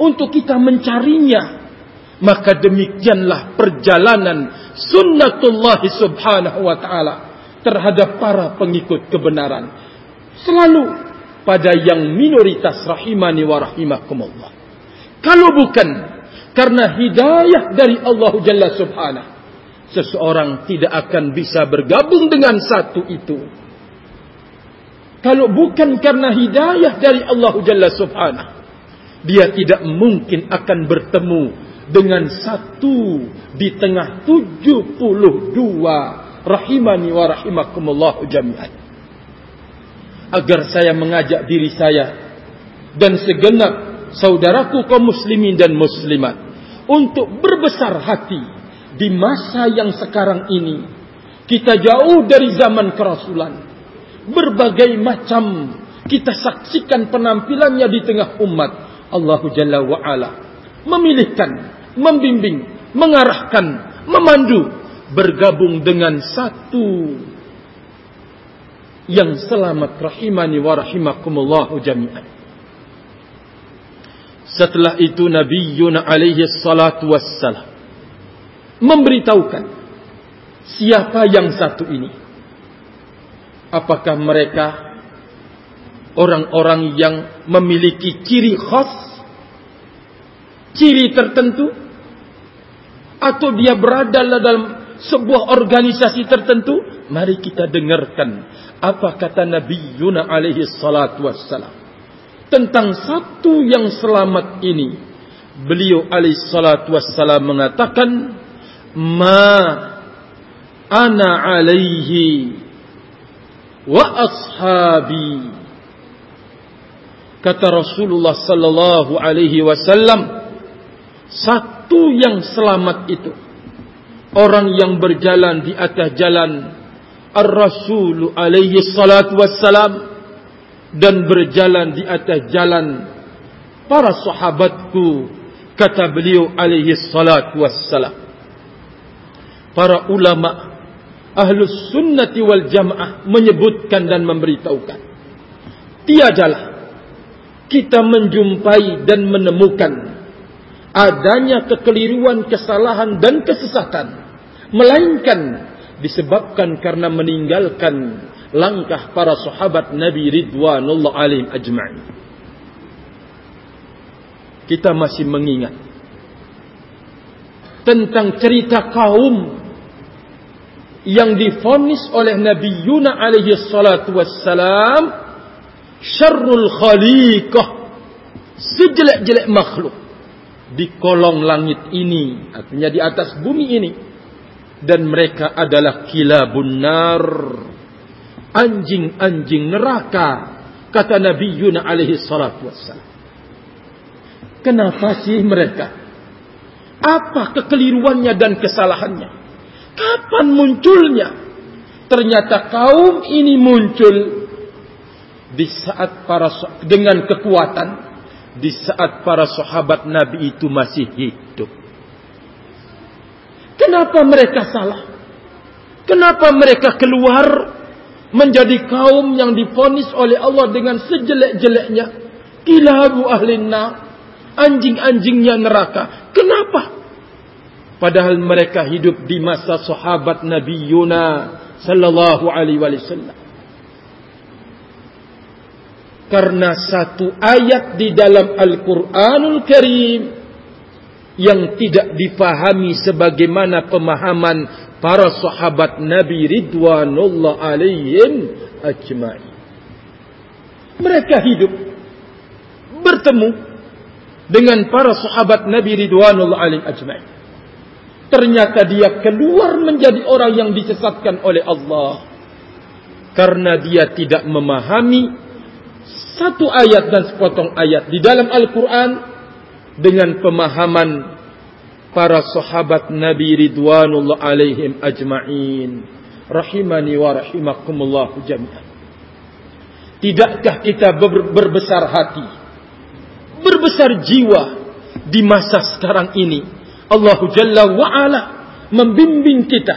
untuk kita mencarinya. Maka demikianlah perjalanan sunnatullah subhanahu wa taala terhadap para pengikut kebenaran. Selalu pada yang minoritas rahimani wa rahimakumullah. Kalau bukan karena hidayah dari Allah Jalla Subhanahu, seseorang tidak akan bisa bergabung dengan satu itu. Kalau bukan karena hidayah dari Allah Jalla Subhanahu, dia tidak mungkin akan bertemu dengan satu di tengah tujuh puluh dua rahimani wa rahimakumullah jami'an agar saya mengajak diri saya dan segenap saudaraku kaum muslimin dan muslimat untuk berbesar hati di masa yang sekarang ini kita jauh dari zaman kerasulan berbagai macam kita saksikan penampilannya di tengah umat Allah Jalla wa ala memilihkan membimbing mengarahkan memandu bergabung dengan satu yang selamat rahimani wa rahimakumullah jami'an. Setelah itu Nabi Yuna alaihi salatu wassalam memberitahukan siapa yang satu ini. Apakah mereka orang-orang yang memiliki ciri khas, ciri tertentu, atau dia berada dalam sebuah organisasi tertentu? Mari kita dengarkan apa kata Nabi Yuna alaihi salatu wassalam tentang satu yang selamat ini beliau alaihi salatu wassalam mengatakan ma ana alaihi wa ashabi. Kata Rasulullah sallallahu alaihi wasallam satu yang selamat itu orang yang berjalan di atas jalan Ar-Rasul alaihi salatu wassalam dan berjalan di atas jalan para sahabatku kata beliau alaihi salatu wassalam para ulama ahlus sunnati wal jamaah menyebutkan dan memberitahukan tiadalah kita menjumpai dan menemukan adanya kekeliruan kesalahan dan kesesatan melainkan disebabkan karena meninggalkan langkah para sahabat Nabi Ridwanullah alim ajma'in. Kita masih mengingat tentang cerita kaum yang difonis oleh Nabi Yuna alaihi salatu wassalam syarrul khaliqah sejelek-jelek makhluk di kolong langit ini artinya di atas bumi ini. Dan mereka adalah kilabun nar anjing-anjing neraka kata Nabi Yuna alaihi salatu wassalam. Kenapa sih mereka? Apa kekeliruannya dan kesalahannya kapan munculnya ternyata kaum ini muncul di saat para dengan kekuatan di saat para sahabat Nabi itu masih hidup Kenapa mereka salah? Kenapa mereka keluar menjadi kaum yang difonis oleh Allah dengan sejelek-jeleknya? Kilabu ahlinna, anjing-anjingnya neraka. Kenapa? Padahal mereka hidup di masa sahabat Nabi Yuna sallallahu alaihi wasallam. Karena satu ayat di dalam Al-Qur'anul Karim yang tidak dipahami sebagaimana pemahaman para sahabat Nabi ridwanullah alaihim ajma'in. Mereka hidup bertemu dengan para sahabat Nabi ridwanullah alaihim ajma'in ternyata dia keluar menjadi orang yang disesatkan oleh Allah. Karena dia tidak memahami satu ayat dan sepotong ayat di dalam Al-Quran dengan pemahaman para sahabat Nabi Ridwanullah alaihim ajma'in. Rahimani wa rahimakumullah jami'an. Tidakkah kita ber berbesar hati berbesar jiwa di masa sekarang ini Allah Jalla wa'ala membimbing kita,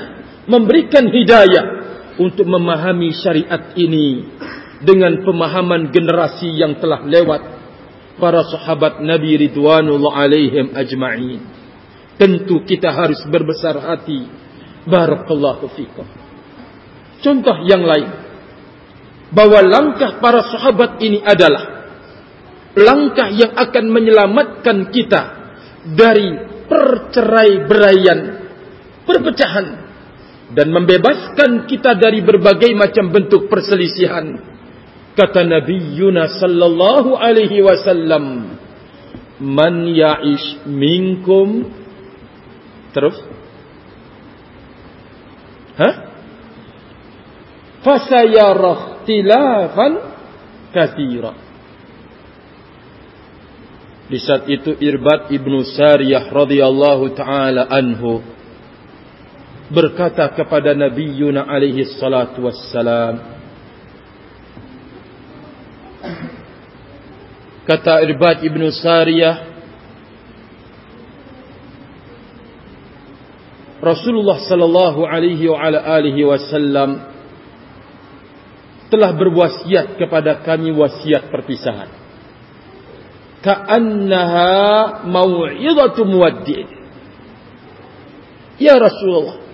memberikan hidayah untuk memahami syariat ini dengan pemahaman generasi yang telah lewat para sahabat Nabi Ridwanullah alaihim ajma'in. Tentu kita harus berbesar hati. Barakallahu fikum. Contoh yang lain. Bahawa langkah para sahabat ini adalah langkah yang akan menyelamatkan kita dari percerai-beraian, perpecahan dan membebaskan kita dari berbagai macam bentuk perselisihan. Kata Nabi Yunus sallallahu alaihi wasallam, "Man ya'ish minkum" Terus? Hah? Fasayara ikhtilafan katsiran. Di saat itu Irbad ibnu Sariyah radhiyallahu taala anhu berkata kepada Nabi Yuna alaihi salatu wassalam kata Irbad ibnu Sariyah Rasulullah sallallahu alaihi wa ala alihi wasallam telah berwasiat kepada kami wasiat perpisahan ka'annaha mau'izatu muwaddi' Ya Rasulullah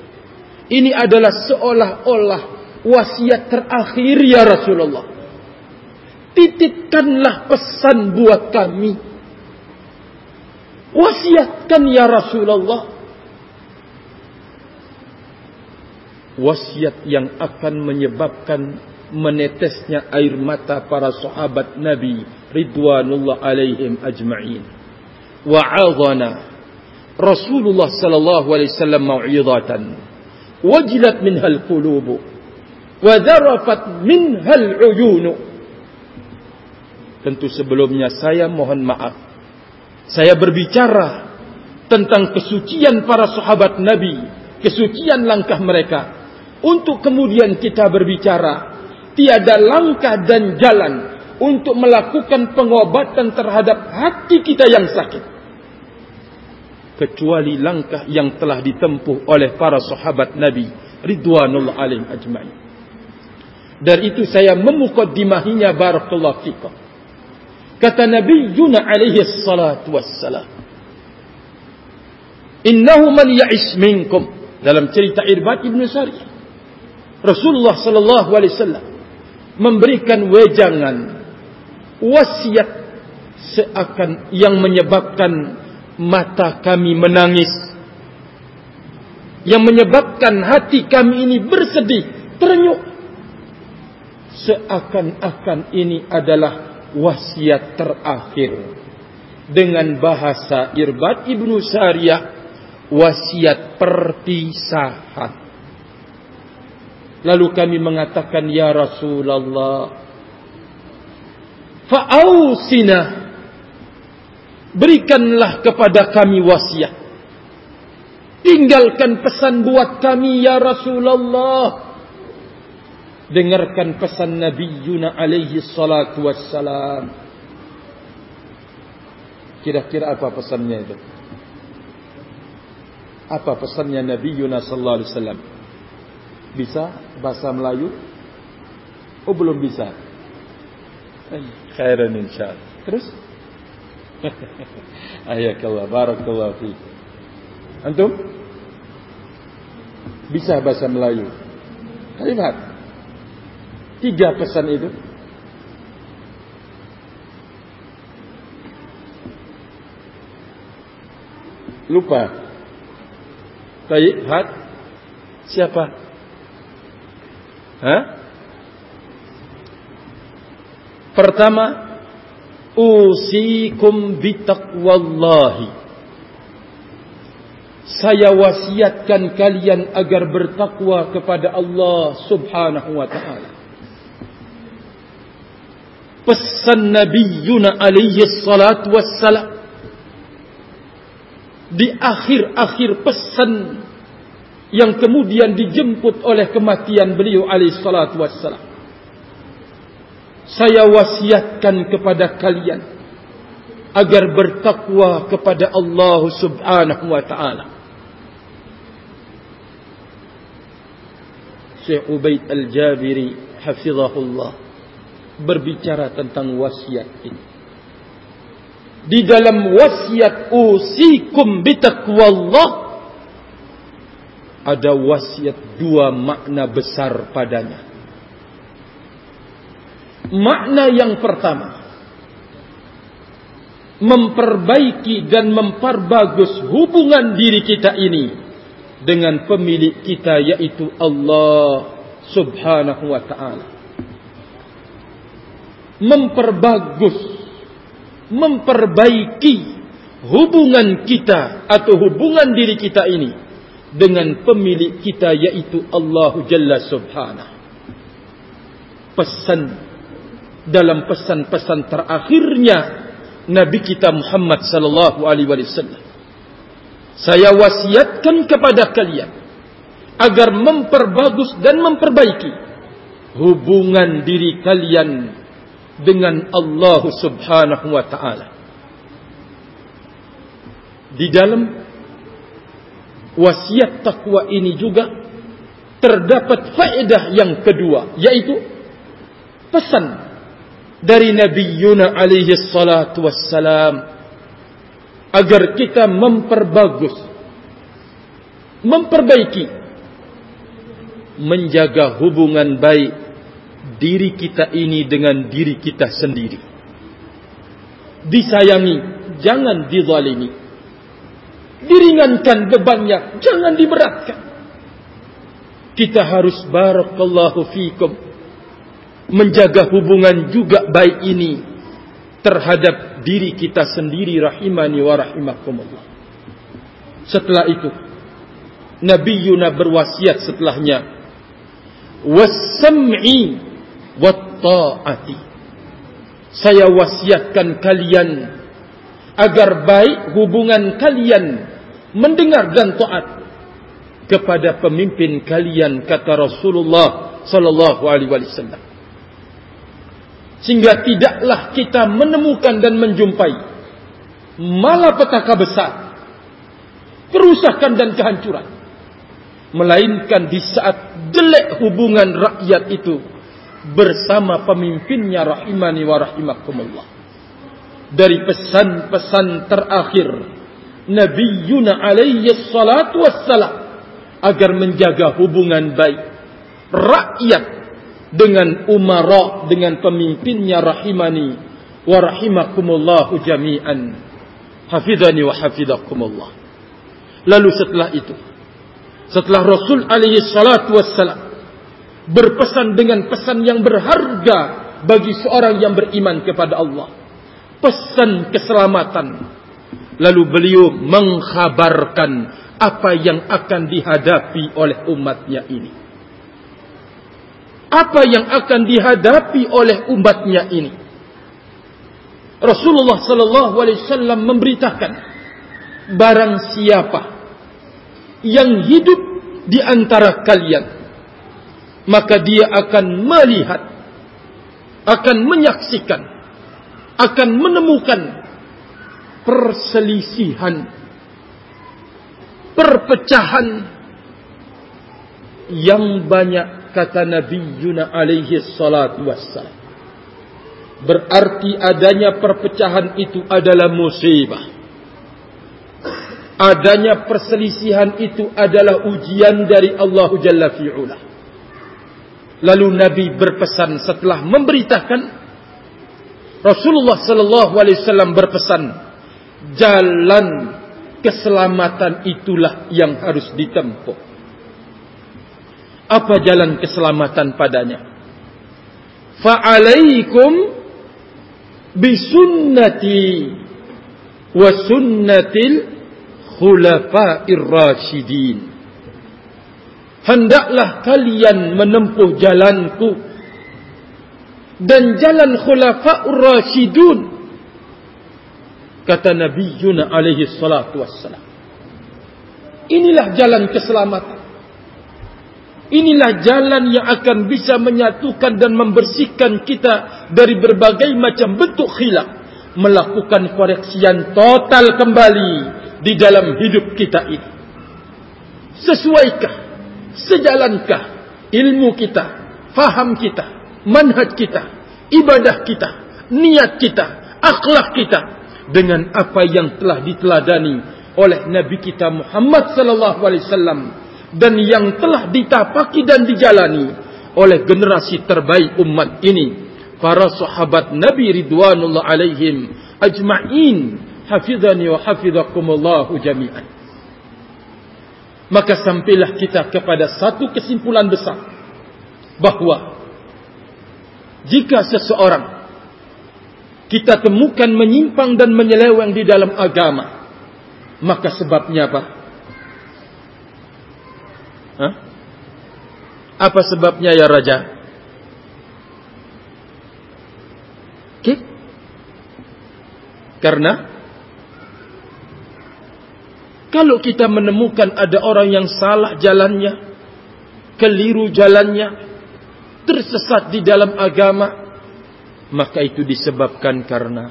ini adalah seolah-olah wasiat terakhir ya Rasulullah. Titipkanlah pesan buat kami. Wasiatkan ya Rasulullah. Wasiat yang akan menyebabkan menetesnya air mata para sahabat Nabi ridwanullah alaihim ajma'in. Wa'adhana Rasulullah sallallahu alaihi wasallam mau'izatan wajilat minha al-qulub wa dharafat minha al-uyun. Tentu sebelumnya saya mohon maaf. Saya berbicara tentang kesucian para sahabat Nabi, kesucian langkah mereka. Untuk kemudian kita berbicara tiada langkah dan jalan untuk melakukan pengobatan terhadap hati kita yang sakit. Kecuali langkah yang telah ditempuh oleh para sahabat Nabi ridwanullah alaihim ajma'in. Dari itu saya memukaddimahinya barakallahu fikum. Kata Nabi Yuna alaihi salatu wassalam innahu man ya'ish minkum. Dalam cerita Irbad Ibn Sariyah Rasulullah sallallahu alaihi wasallam memberikan wejangan wasiat seakan yang menyebabkan mata kami menangis. Yang menyebabkan hati kami ini bersedih terenyuh. Seakan-akan ini adalah wasiat terakhir. Dengan bahasa Irbad Ibnu Sariyah wasiat perpisahan. Lalu kami mengatakan ya Rasulullah fa'ausina. Berikanlah kepada kami wasiat. Tinggalkan pesan buat kami ya Rasulullah. Dengarkan pesan Nabi Yuna alaihi salatu wassalam. Kira-kira apa pesannya itu? Apa pesannya Nabi Yuna sallallahu alaihi wasallam? Bisa bahasa Melayu? Oh belum bisa. Khairan insyaallah. Terus? Ayakallah barakallahu fiik. Antum? bisa bahasa Melayu. Lihat. Tiga pesan itu. Lupa. Baik, hat. Siapa? Hah? Pertama, usikum bitaqwallahi saya wasiatkan kalian agar bertakwa kepada Allah Subhanahu wa taala. Pesan Nabi Yuna alaihi salatu wassalam di akhir-akhir pesan yang kemudian dijemput oleh kematian beliau alaihi salatu wassalam. Saya wasiatkan kepada kalian agar bertakwa kepada Allah Subhanahu wa taala. Syekh Ubaid Al-Jabiri hafizahullah berbicara tentang wasiat ini. Di dalam wasiat usikum bitaqwallah ada wasiat dua makna besar padanya. Makna yang pertama memperbaiki dan memperbagus hubungan diri kita ini dengan pemilik kita yaitu Allah Subhanahu wa taala. Memperbagus memperbaiki hubungan kita atau hubungan diri kita ini dengan pemilik kita yaitu Allah Jalla Subhanahu. Pesan dalam pesan-pesan terakhirnya Nabi kita Muhammad sallallahu alaihi wasallam saya wasiatkan kepada kalian agar memperbagus dan memperbaiki hubungan diri kalian dengan Allah Subhanahu wa taala. Di dalam wasiat takwa ini juga terdapat faedah yang kedua yaitu pesan dari Nabi Yuna alaihi salatu wassalam agar kita memperbagus memperbaiki menjaga hubungan baik diri kita ini dengan diri kita sendiri. Disayangi jangan dizalimi. Diringankan bebannya jangan diberatkan. Kita harus barakallahu fikum menjaga hubungan juga baik ini terhadap diri kita sendiri rahimani wa rahimakumullah. Setelah itu Nabi Yuna berwasiat setelahnya was-sam'i wat-ta'ati. Saya wasiatkan kalian agar baik hubungan kalian mendengar dan taat kepada pemimpin kalian kata Rasulullah sallallahu alaihi wasallam sehingga tidaklah kita menemukan dan menjumpai malapetaka besar kerusakan dan kehancuran melainkan di saat jelek hubungan rakyat itu bersama pemimpinnya rahimani wa rahimakumullah. Dari pesan-pesan terakhir Nabi Yuna alaihi salatu wassalam agar menjaga hubungan baik rakyat dengan umara dengan pemimpinnya rahimani wa rahimakumullahu jami'an. Hafidhani wa hafidhakumullah lalu setelah itu setelah Rasul alaihi salatu wassalam berpesan dengan pesan yang berharga bagi seorang yang beriman kepada Allah pesan keselamatan. Lalu beliau mengkhabarkan apa yang akan dihadapi oleh umatnya ini apa yang akan dihadapi oleh umatnya ini. Rasulullah sallallahu alaihi wasallam memberitakan barang siapa yang hidup di antara kalian maka dia akan melihat akan menyaksikan akan menemukan perselisihan perpecahan yang banyak kata Nabi Yuna alaihi salatu wassalam. Berarti adanya perpecahan itu adalah musibah. adanya perselisihan itu adalah ujian dari Allah Jalla fi'ula. Lalu Nabi berpesan setelah memberitakan Rasulullah sallallahu alaihi wasallam berpesan jalan keselamatan itulah yang harus ditempuh. Apa jalan keselamatan padanya? Fa'alaikum bisunnati wa sunnatil khulafa'ir rasyidin. Hendaklah kalian menempuh jalanku dan jalan khulafa'ur rasyidun. Kata Nabi Yuna alaihi salatu wassalam. Inilah jalan keselamatan. Inilah jalan yang akan bisa menyatukan dan membersihkan kita dari berbagai macam bentuk khilaf. Melakukan koreksian total kembali di dalam hidup kita ini. Sesuaikah? Sejalankah ilmu kita, faham kita, manhaj kita, ibadah kita, niat kita, akhlak kita dengan apa yang telah diteladani oleh Nabi kita Muhammad sallallahu alaihi wasallam dan yang telah ditapaki dan dijalani oleh generasi terbaik umat ini. Para sahabat Nabi ridwanullah alaihim ajma'in. Hafizani wa hafizakumullah jami'an. Maka sampailah kita kepada satu kesimpulan besar. Bahawa jika seseorang kita temukan menyimpang dan menyeleweng di dalam agama maka sebabnya apa Hah? Apa sebabnya ya Raja? Okay. Karena kalau kita menemukan ada orang yang salah jalannya, keliru jalannya, tersesat di dalam agama, maka itu disebabkan karena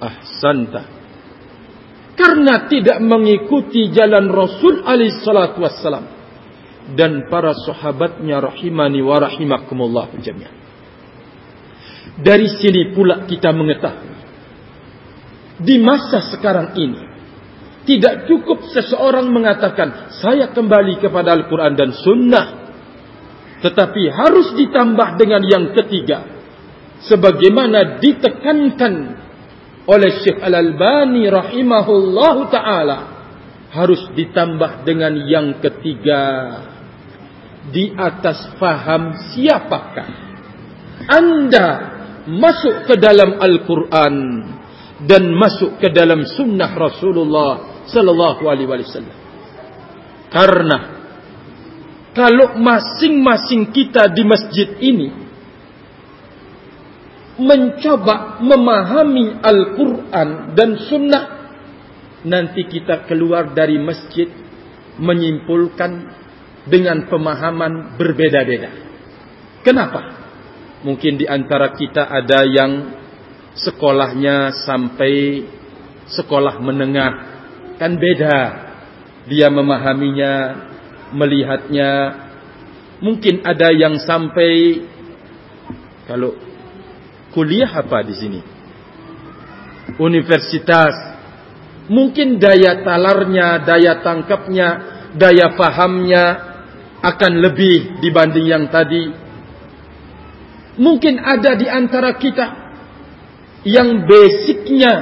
ahsanta karena tidak mengikuti jalan Rasul alaihi salatu wassalam dan para sahabatnya rahimani wa rahimakumullah jami'an. Dari sini pula kita mengetahui di masa sekarang ini tidak cukup seseorang mengatakan saya kembali kepada Al-Quran dan Sunnah tetapi harus ditambah dengan yang ketiga sebagaimana ditekankan oleh Syekh Al-Albani rahimahullah taala. Harus ditambah dengan yang ketiga. Di atas faham siapakah anda masuk ke dalam Al-Qur'an dan masuk ke dalam sunnah Rasulullah sallallahu alaihi wasallam. Karena kalau masing-masing kita di masjid ini mencoba memahami Al-Quran dan Sunnah, nanti kita keluar dari masjid menyimpulkan dengan pemahaman berbeda-beda. Kenapa? Mungkin di antara kita ada yang sekolahnya sampai sekolah menengah, kan beda. Dia memahaminya, melihatnya. Mungkin ada yang sampai kalau kuliah apa di sini? Universitas. Mungkin daya talarnya, daya tangkapnya, daya fahamnya akan lebih dibanding yang tadi. Mungkin ada di antara kita yang basicnya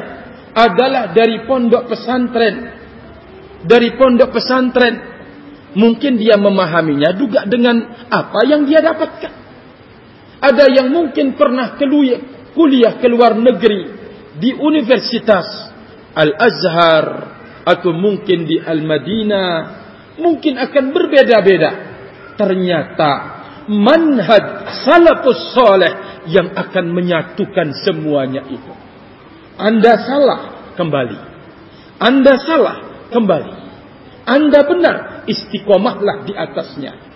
adalah dari pondok pesantren. Dari pondok pesantren. Mungkin dia memahaminya juga dengan apa yang dia dapatkan. Ada yang mungkin pernah kuliah ke luar negeri di Universitas Al-Azhar atau mungkin di Al-Madinah mungkin akan berbeda-beda. Ternyata manhaj salafus salih yang akan menyatukan semuanya itu. Anda salah kembali. Anda salah kembali. Anda benar istiqomahlah di atasnya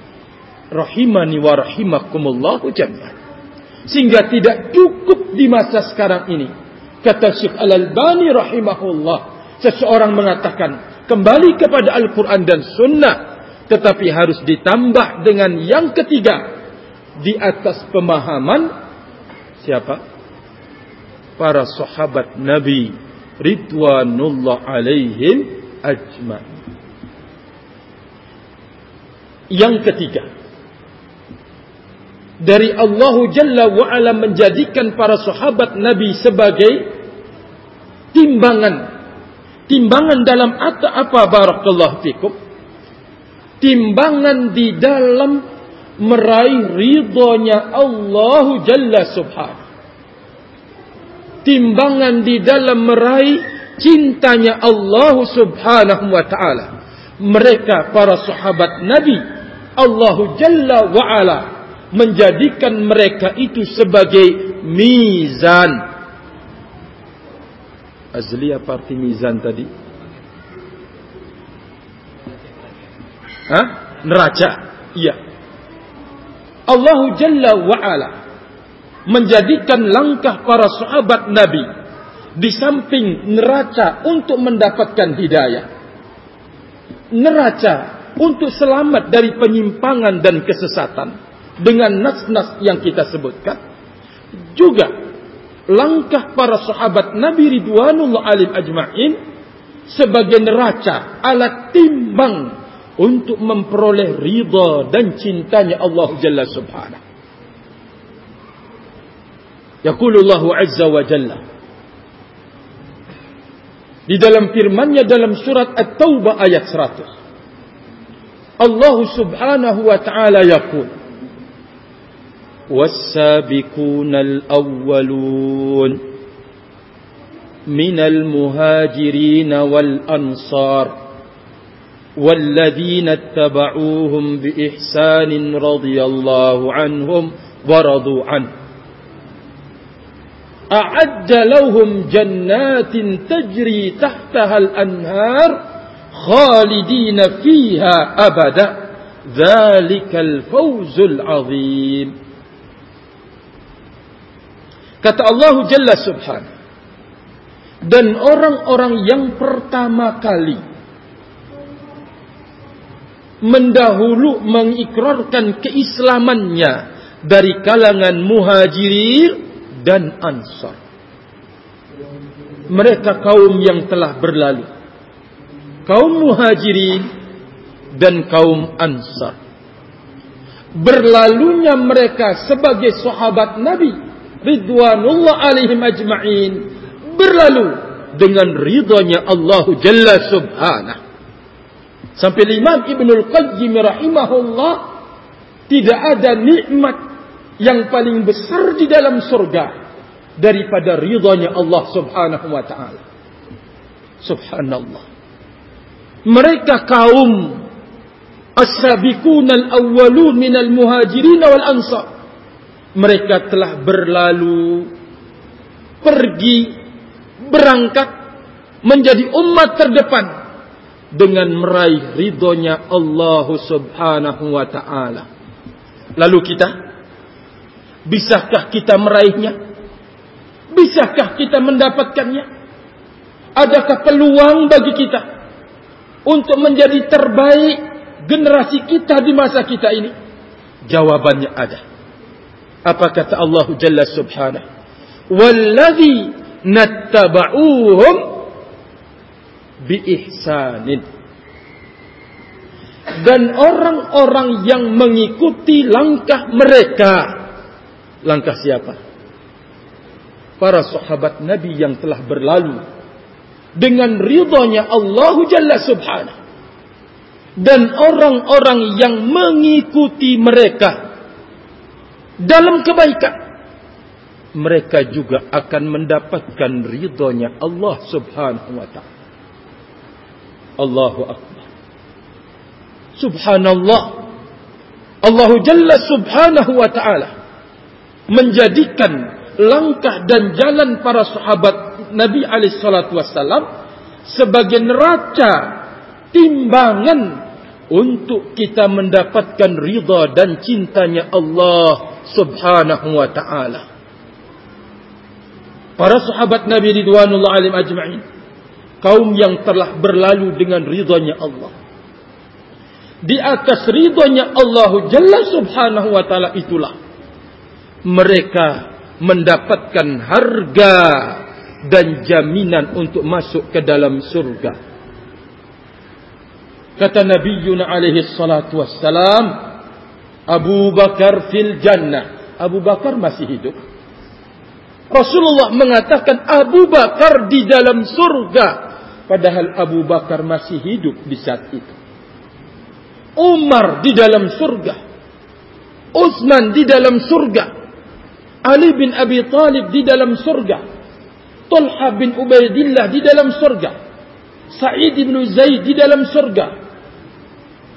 rahimani wa rahimakumullahu jami'an. Sehingga tidak cukup di masa sekarang ini. Kata Syekh Al-Albani rahimahullah. Seseorang mengatakan kembali kepada Al-Quran dan Sunnah. Tetapi harus ditambah dengan yang ketiga. Di atas pemahaman siapa? para sahabat Nabi ridwanullah alaihim ajma'in. Yang ketiga, dari Allah Jalla wa'ala menjadikan para sahabat Nabi sebagai timbangan. Timbangan dalam apa, barakallahu fikum? Timbangan di dalam meraih ridhonya Allah Jalla subhanahu. Timbangan di dalam meraih cintanya Allah subhanahu wa ta'ala. Mereka para sahabat Nabi. Allah Jalla wa'ala menjadikan mereka itu sebagai mizan. Azli apa arti mizan tadi? Hah? Neraca. Iya. Allah Jalla wa'ala menjadikan langkah para sahabat Nabi di samping neraca untuk mendapatkan hidayah. Neraca untuk selamat dari penyimpangan dan kesesatan dengan nas-nas yang kita sebutkan. Juga langkah para sahabat Nabi Ridwanullah alim ajma'in sebagai neraca alat timbang untuk memperoleh ridha dan cintanya Allah Jalla Subhanahu. Yaqulullahu Azza wa Jalla. Di dalam firman-Nya dalam surat At-Taubah ayat 100 Allah Subhanahu wa taala yaqul والسابقون الأولون من المهاجرين والأنصار والذين اتبعوهم بإحسان رضي الله عنهم ورضوا عنه. أعد لهم جنات تجري تحتها الأنهار خالدين فيها أبدا. ذلك الفوز العظيم. Kata Allah Jalla Subhanahu. Dan orang-orang yang pertama kali mendahulu mengikrarkan keislamannya dari kalangan muhajirin dan ansar. Mereka kaum yang telah berlalu. Kaum muhajirin dan kaum ansar. Berlalunya mereka sebagai sahabat Nabi ridwanullah alaihim ajma'in berlalu dengan ridhonya Allah Jalla Subhanahu. Sampai Imam Ibnul Qayyim rahimahullah tidak ada nikmat yang paling besar di dalam surga daripada ridhonya Allah Subhanahu wa taala. Subhanallah. Mereka kaum as-sabiqun al-awwalun min al-muhajirin wal ansar mereka telah berlalu pergi berangkat menjadi umat terdepan dengan meraih ridhonya Allah Subhanahu wa taala. Lalu kita bisakah kita meraihnya? Bisakah kita mendapatkannya? Adakah peluang bagi kita untuk menjadi terbaik generasi kita di masa kita ini? Jawabannya ada. Apa kata Allah Jalla Subhanahu? Walladhi nattaba'uhum biihsanin. Dan orang-orang yang mengikuti langkah mereka. Langkah siapa? Para sahabat Nabi yang telah berlalu. Dengan ridhonya Allah Jalla Subhanahu. Dan orang-orang yang mengikuti mereka dalam kebaikan mereka juga akan mendapatkan ridhonya Allah Subhanahu wa taala. Allahu akbar. Subhanallah. Allah Jalla Subhanahu wa taala menjadikan langkah dan jalan para sahabat Nabi alaihi salatu wasallam sebagai neraca timbangan untuk kita mendapatkan ridha dan cintanya Allah subhanahu wa ta'ala. Para sahabat Nabi Ridwanullah alim ajma'in. Kaum yang telah berlalu dengan ridhonya Allah. Di atas ridhonya Allah Jalla subhanahu wa ta'ala itulah. Mereka mendapatkan harga dan jaminan untuk masuk ke dalam surga. Kata Nabi Yuna alaihi salatu wassalam, Abu Bakar fil jannah. Abu Bakar masih hidup. Rasulullah mengatakan Abu Bakar di dalam surga. Padahal Abu Bakar masih hidup di saat itu. Umar di dalam surga. Utsman di dalam surga. Ali bin Abi Talib di dalam surga. Talha bin Ubaidillah di dalam surga. Sa'id bin Zaid di dalam surga.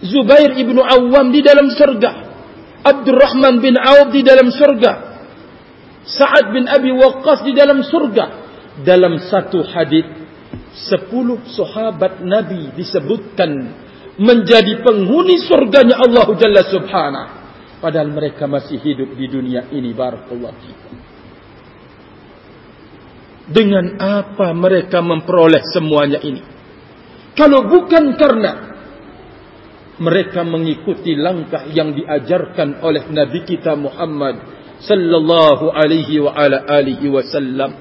Zubair ibn Awam di dalam surga. Abdurrahman bin Auf di dalam surga. Sa'ad bin Abi Waqqas di dalam surga. Dalam satu hadis sepuluh sahabat Nabi disebutkan menjadi penghuni surganya Allah Jalla Subhanahu padahal mereka masih hidup di dunia ini barakallahu fikum dengan apa mereka memperoleh semuanya ini kalau bukan karena mereka mengikuti langkah yang diajarkan oleh nabi kita Muhammad sallallahu alaihi wa ala alihi wasallam.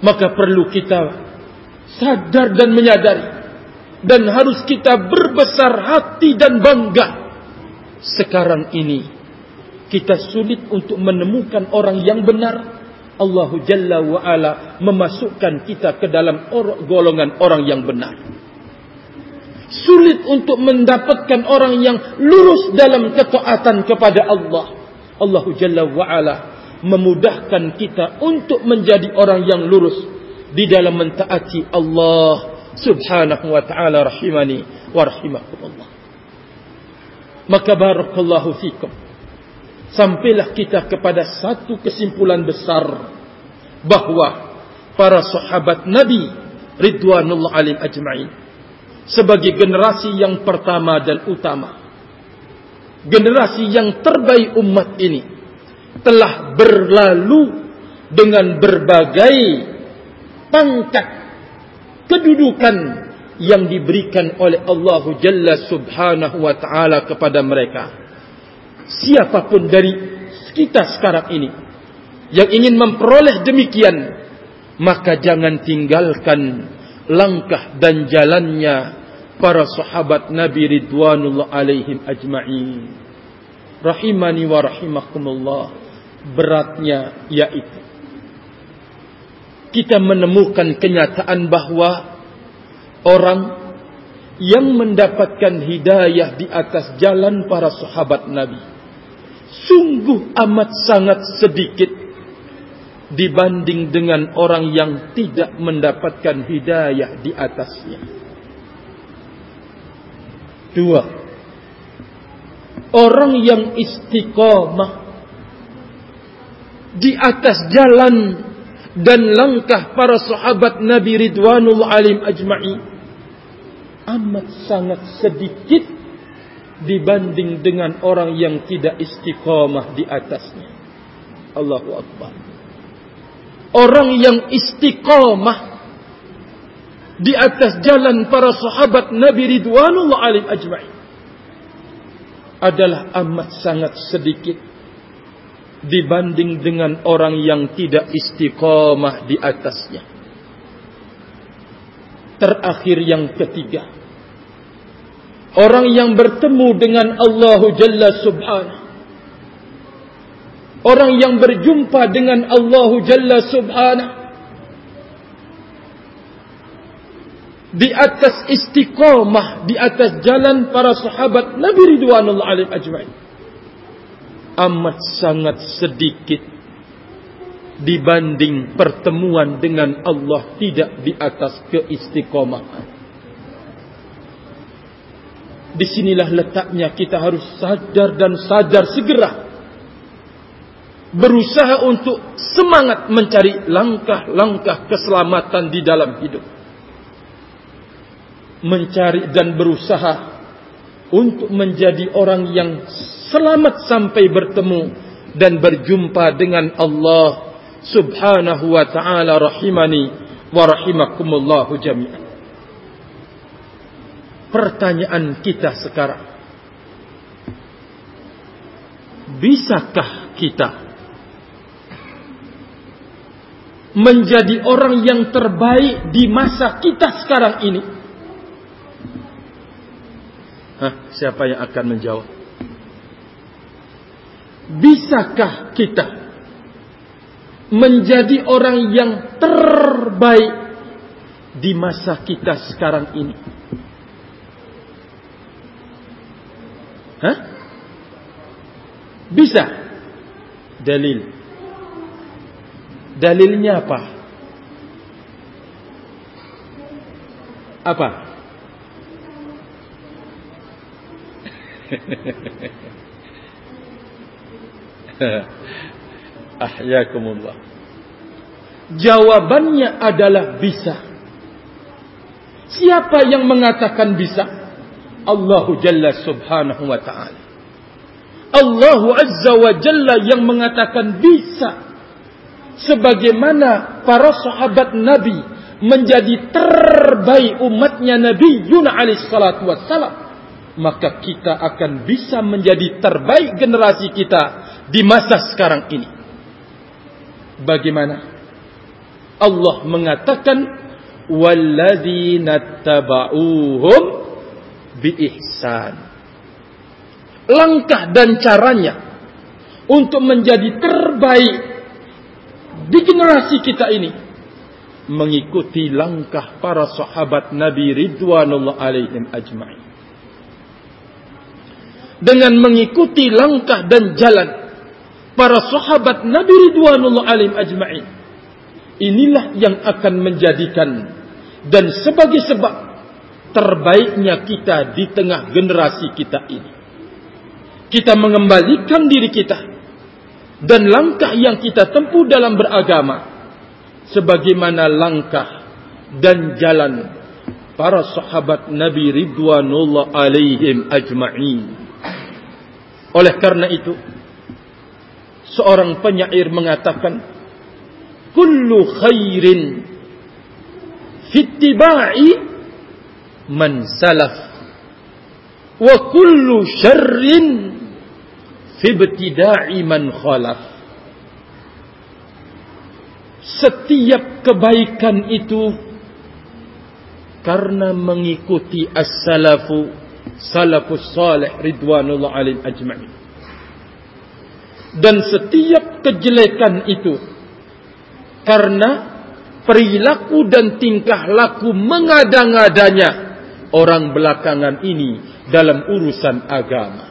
Maka perlu kita sadar dan menyadari dan harus kita berbesar hati dan bangga. Sekarang ini kita sulit untuk menemukan orang yang benar. Allah Jalla wa Ala memasukkan kita ke dalam golongan orang yang benar sulit untuk mendapatkan orang yang lurus dalam ketaatan kepada Allah. Allah Jalla wa Ala memudahkan kita untuk menjadi orang yang lurus di dalam mentaati Allah subhanahu wa ta'ala rahimani wa rahimakumullah. Maka barakallahu fikum. Sampailah kita kepada satu kesimpulan besar bahawa para sahabat Nabi ridwanullah alim ajma'in sebagai generasi yang pertama dan utama generasi yang terbaik umat ini telah berlalu dengan berbagai pangkat kedudukan yang diberikan oleh Allah Jalla Subhanahu wa taala kepada mereka. Siapapun dari kita sekarang ini yang ingin memperoleh demikian, maka jangan tinggalkan langkah dan jalannya para sahabat Nabi ridwanullah alaihim ajma'in. Rahimani wa rahimakumullah. Beratnya yaitu kita menemukan kenyataan bahawa orang yang mendapatkan hidayah di atas jalan para sahabat Nabi sungguh amat sangat sedikit dibanding dengan orang yang tidak mendapatkan hidayah di atasnya. Dua. Orang yang istiqamah di atas jalan dan langkah para sahabat Nabi Ridwanul Alim Ajma'i amat sangat sedikit dibanding dengan orang yang tidak istiqamah di atasnya. Allahu Akbar. Orang yang istiqamah di atas jalan para sahabat Nabi Ridwanullah alim ajma'in adalah amat sangat sedikit dibanding dengan orang yang tidak istiqamah di atasnya. Terakhir yang ketiga. Orang yang bertemu dengan Allah Jalla Subhanahu. Orang yang berjumpa dengan Allah Jalla Subhanahu. Di atas istiqamah, di atas jalan para sahabat Nabi Ridwanullah alim ajma'in. Amat sangat sedikit dibanding pertemuan dengan Allah tidak di atas keistiqomahan. Di sinilah letaknya kita harus sadar dan sadar segera. Berusaha untuk semangat mencari langkah-langkah keselamatan di dalam hidup. Mencari dan berusaha untuk menjadi orang yang selamat sampai bertemu dan berjumpa dengan Allah subhanahu wa ta'ala rahimani wa rahimakumullahu jami'an pertanyaan kita sekarang. Bisakah kita menjadi orang yang terbaik di masa kita sekarang ini? Hah, siapa yang akan menjawab? Bisakah kita menjadi orang yang terbaik di masa kita sekarang ini? Hah? Bisa. Dalil. Dalilnya apa? Apa? Ahyakumullah. Jawabannya adalah bisa. Siapa yang mengatakan bisa? Allahu Jalla Subhanahu wa taala. Allahu Azza wa Jalla yang mengatakan bisa sebagaimana para sahabat Nabi menjadi terbaik umatnya Nabi Yunus alaihi salatu wassalam maka kita akan bisa menjadi terbaik generasi kita di masa sekarang ini. Bagaimana? Allah mengatakan walladzina tabauhum biihsan. Langkah dan caranya untuk menjadi terbaik di generasi kita ini mengikuti langkah para sahabat Nabi Ridwanullah alaihim ajma'in. Dengan mengikuti langkah dan jalan para sahabat Nabi Ridwanullah alaihim ajma'in. Inilah yang akan menjadikan dan sebagai sebab terbaiknya kita di tengah generasi kita ini. Kita mengembalikan diri kita dan langkah yang kita tempuh dalam beragama sebagaimana langkah dan jalan para sahabat Nabi Ridwanullah alaihim ajma'in oleh karena itu seorang penyair mengatakan kullu khairin fittiba'i man salaf wa kullu syarrin fibtida'i man khalaf. Setiap kebaikan itu karena mengikuti as-salafu salafus salih ridwanullah alim ajma'in. Dan setiap kejelekan itu karena perilaku dan tingkah laku mengada-ngadanya orang belakangan ini dalam urusan agama.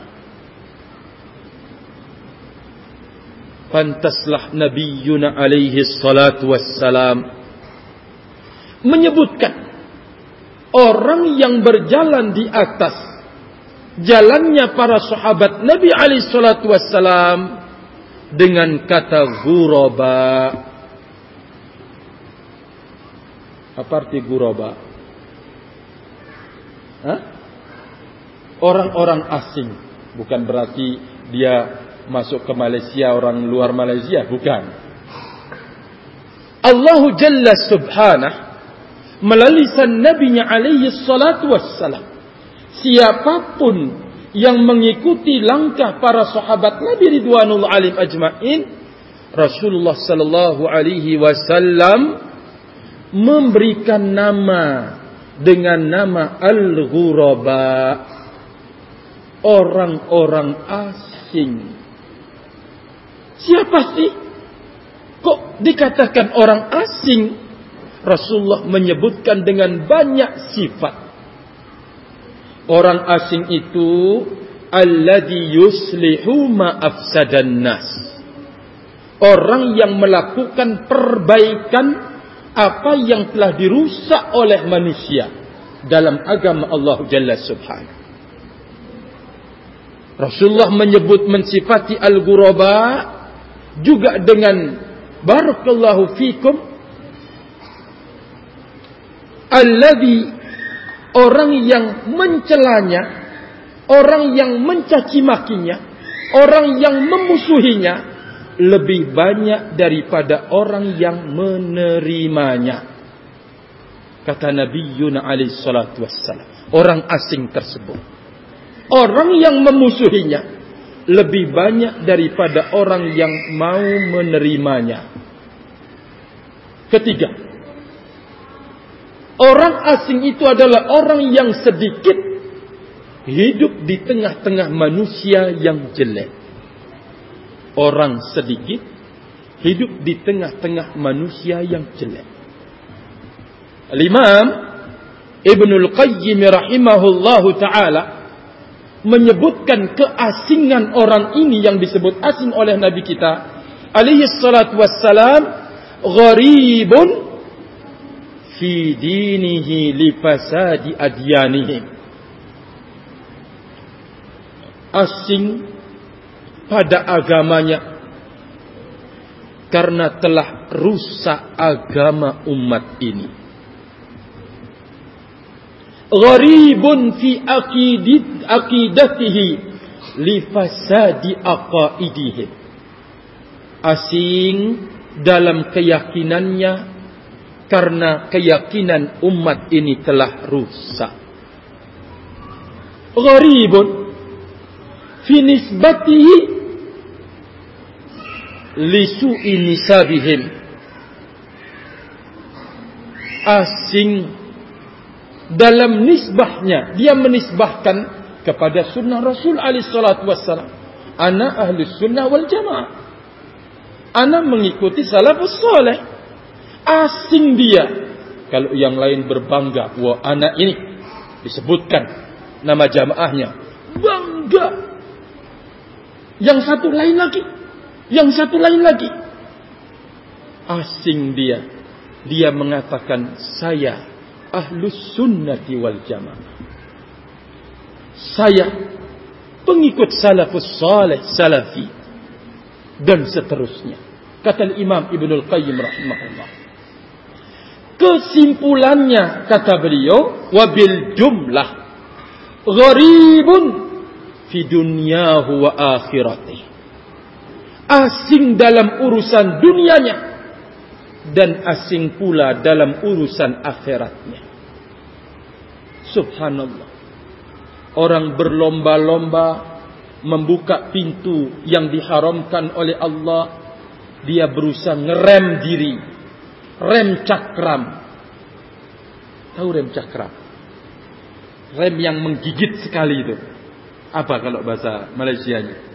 Pantaslah Nabi Yuna alaihi salatu wassalam menyebutkan orang yang berjalan di atas jalannya para sahabat Nabi alaihi salatu wassalam dengan kata ghuraba apa arti ghuraba orang-orang asing. Bukan berarti dia masuk ke Malaysia orang luar Malaysia. Bukan. Allah Jalla Subhanah melalui nabinya alaihi salatu wassalam siapapun yang mengikuti langkah para sahabat Nabi Ridwanullah alim ajma'in Rasulullah sallallahu alaihi wasallam memberikan nama dengan nama al-ghuraba orang-orang asing Siapa sih? Kok dikatakan orang asing? Rasulullah menyebutkan dengan banyak sifat. Orang asing itu alladhi yuslihu ma afsadan nas. Orang yang melakukan perbaikan apa yang telah dirusak oleh manusia dalam agama Allah Jalla Subhanahu. Rasulullah menyebut mensifati al-ghuraba juga dengan barakallahu fikum alladhi orang yang mencelanya orang yang mencaci makinya orang yang memusuhinya lebih banyak daripada orang yang menerimanya kata Nabi Yuna alaihi salatu wassalam orang asing tersebut orang yang memusuhinya lebih banyak daripada orang yang mau menerimanya. Ketiga, orang asing itu adalah orang yang sedikit hidup di tengah-tengah manusia yang jelek. Orang sedikit hidup di tengah-tengah manusia yang jelek. Al-Imam Ibnul Qayyim rahimahullahu taala menyebutkan keasingan orang ini yang disebut asing oleh Nabi kita alaihi salatu wassalam gharibun fi dinihi li fasadi adyanihi asing pada agamanya karena telah rusak agama umat ini. Gharibun fi aqidit aqidatihi li fasadi aqaidihi asing dalam keyakinannya karena keyakinan umat ini telah rusak. Gharibun fi nisbatihi li su'i nisabihim. Asing dalam nisbahnya dia menisbahkan kepada sunnah Rasul alaihi salatu wassalam. Ana ahli sunnah wal jamaah. Anak mengikuti salafus soleh. Asing dia. Kalau yang lain berbangga. Wah anak ini. Disebutkan. Nama jamaahnya. Bangga. Yang satu lain lagi. Yang satu lain lagi. Asing dia. Dia mengatakan. Saya. Ahlus sunnati wal jamaah. Saya. Pengikut salafus soleh. Salafi dan seterusnya. Kata Imam Ibn Al-Qayyim rahimahullah. Kesimpulannya kata beliau, wabil jumlah gharibun fi dunyahu wa akhirati. Asing dalam urusan dunianya dan asing pula dalam urusan akhiratnya. Subhanallah. Orang berlomba-lomba membuka pintu yang diharamkan oleh Allah dia berusaha ngerem diri rem cakram. Tahu rem cakram? Rem yang menggigit sekali itu. Apa kalau bahasa Malaysia nya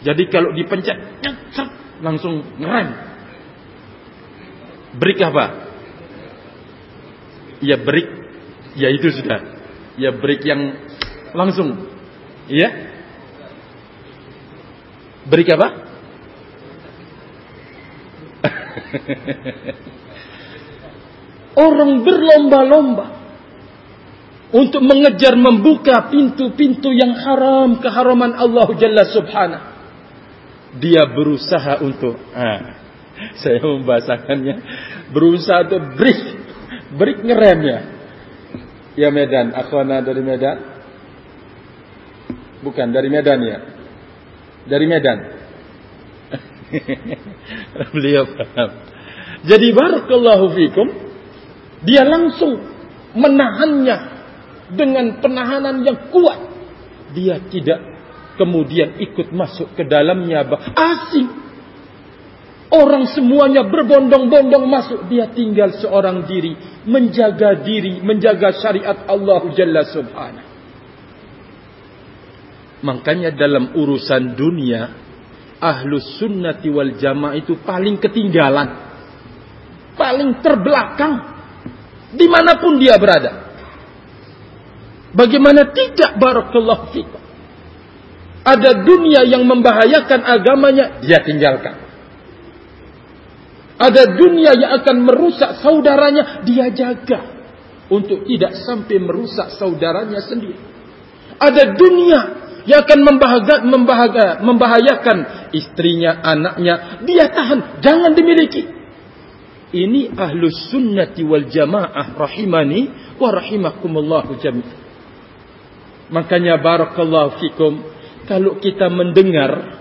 jadi kalau dipencet langsung ngerem. Break apa? Ya break ya itu sudah. Ya break yang langsung. Iya? Beri apa? Orang berlomba-lomba untuk mengejar membuka pintu-pintu yang haram keharaman Allah Jalla Subhanahu. Dia berusaha untuk ah, saya membahasakannya berusaha untuk break break ngeremnya. Ya Medan, akhwana dari Medan. Bukan dari Medan ya. Dari Medan. Beliau paham. Jadi barakallahu fikum. Dia langsung menahannya dengan penahanan yang kuat. Dia tidak kemudian ikut masuk ke dalamnya. Asing. Orang semuanya berbondong-bondong masuk. Dia tinggal seorang diri. Menjaga diri. Menjaga syariat Allah Jalla Subhanahu. Makanya dalam urusan dunia Ahlus sunnati wal jamaah itu paling ketinggalan. Paling terbelakang. Di mana pun dia berada. Bagaimana tidak barakallahu fikum Ada dunia yang membahayakan agamanya Dia tinggalkan. Ada dunia yang akan merusak saudaranya Dia jaga. Untuk tidak sampai merusak saudaranya sendiri. Ada dunia yang akan membahaga, membahaga, membahayakan istrinya, anaknya, dia tahan, jangan dimiliki. Ini ahlus sunnati wal jamaah rahimani wa rahimakumullahu jami'an. Makanya barakallahu fikum kalau kita mendengar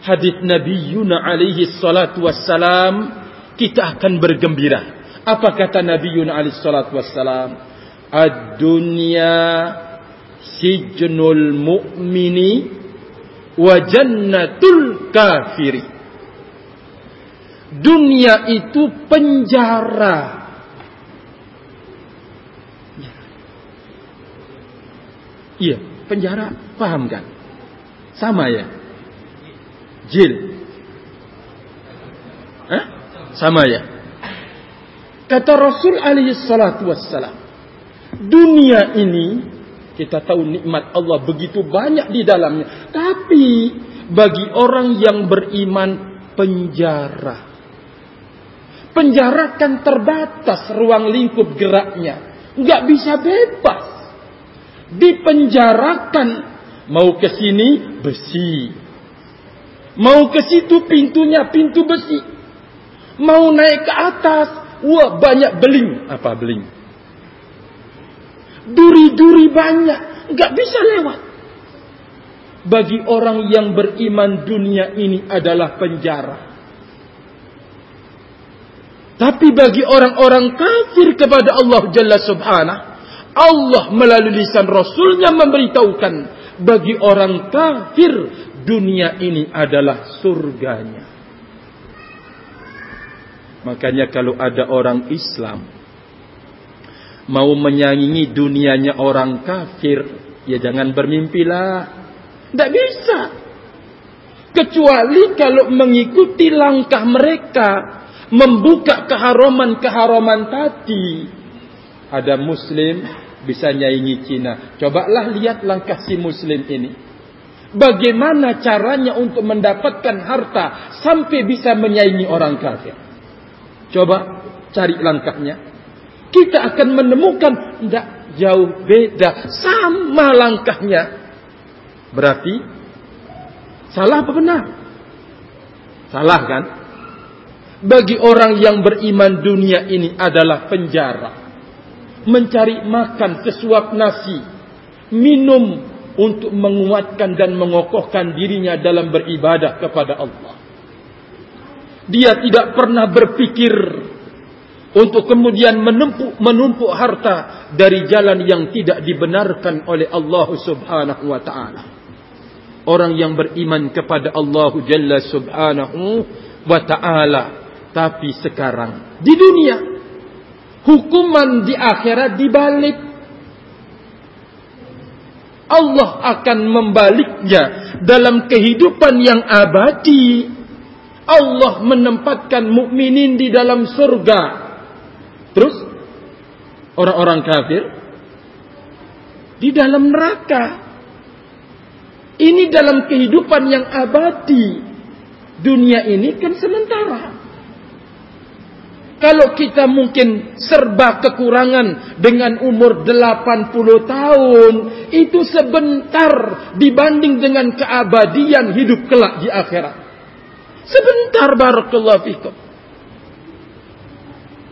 hadis Nabi Yuna alaihi salatu wassalam kita akan bergembira. Apa kata Nabi Yuna alaihi salatu wassalam? Ad-dunya sijnul mu'mini wa jannatul kafiri. dunia itu penjara. Iya, penjara, paham kan? Sama ya? Jil. Hah? Sama ya? Kata Rasul alaihi salatu wassalam, dunia ini kita tahu nikmat Allah begitu banyak di dalamnya, tapi bagi orang yang beriman penjara. Penjara kan terbatas ruang lingkup geraknya. Enggak bisa bebas. Dipenjarakan. Mau ke sini besi. Mau ke situ pintunya pintu besi. Mau naik ke atas. Wah banyak beling. Apa beling? Duri-duri banyak. Enggak bisa lewat. Bagi orang yang beriman dunia ini adalah penjara. Tapi bagi orang-orang kafir kepada Allah Jalla Subhanahu, Allah melalui lisan Rasulnya memberitahukan bagi orang kafir dunia ini adalah surganya. Makanya kalau ada orang Islam mau menyanyi dunianya orang kafir, ya jangan bermimpilah. Tidak bisa. Kecuali kalau mengikuti langkah mereka membuka keharaman-keharaman tadi. Ada muslim bisa nyanyi Cina. Cobalah lihat langkah si muslim ini. Bagaimana caranya untuk mendapatkan harta sampai bisa menyaingi orang kafir. Coba cari langkahnya. Kita akan menemukan tidak jauh beda. Sama langkahnya. Berarti salah apa benar? Salah kan? bagi orang yang beriman dunia ini adalah penjara. Mencari makan sesuap nasi, minum untuk menguatkan dan mengokohkan dirinya dalam beribadah kepada Allah. Dia tidak pernah berpikir untuk kemudian menumpuk, menumpuk harta dari jalan yang tidak dibenarkan oleh Allah Subhanahu wa taala. Orang yang beriman kepada Allah Jalla Subhanahu wa taala tapi sekarang di dunia hukuman di akhirat dibalik. Allah akan membaliknya dalam kehidupan yang abadi. Allah menempatkan mukminin di dalam surga. Terus orang-orang kafir di dalam neraka. Ini dalam kehidupan yang abadi. Dunia ini kan sementara. Kalau kita mungkin serba kekurangan dengan umur 80 tahun, itu sebentar dibanding dengan keabadian hidup kelak di akhirat. Sebentar barakallahu fikum.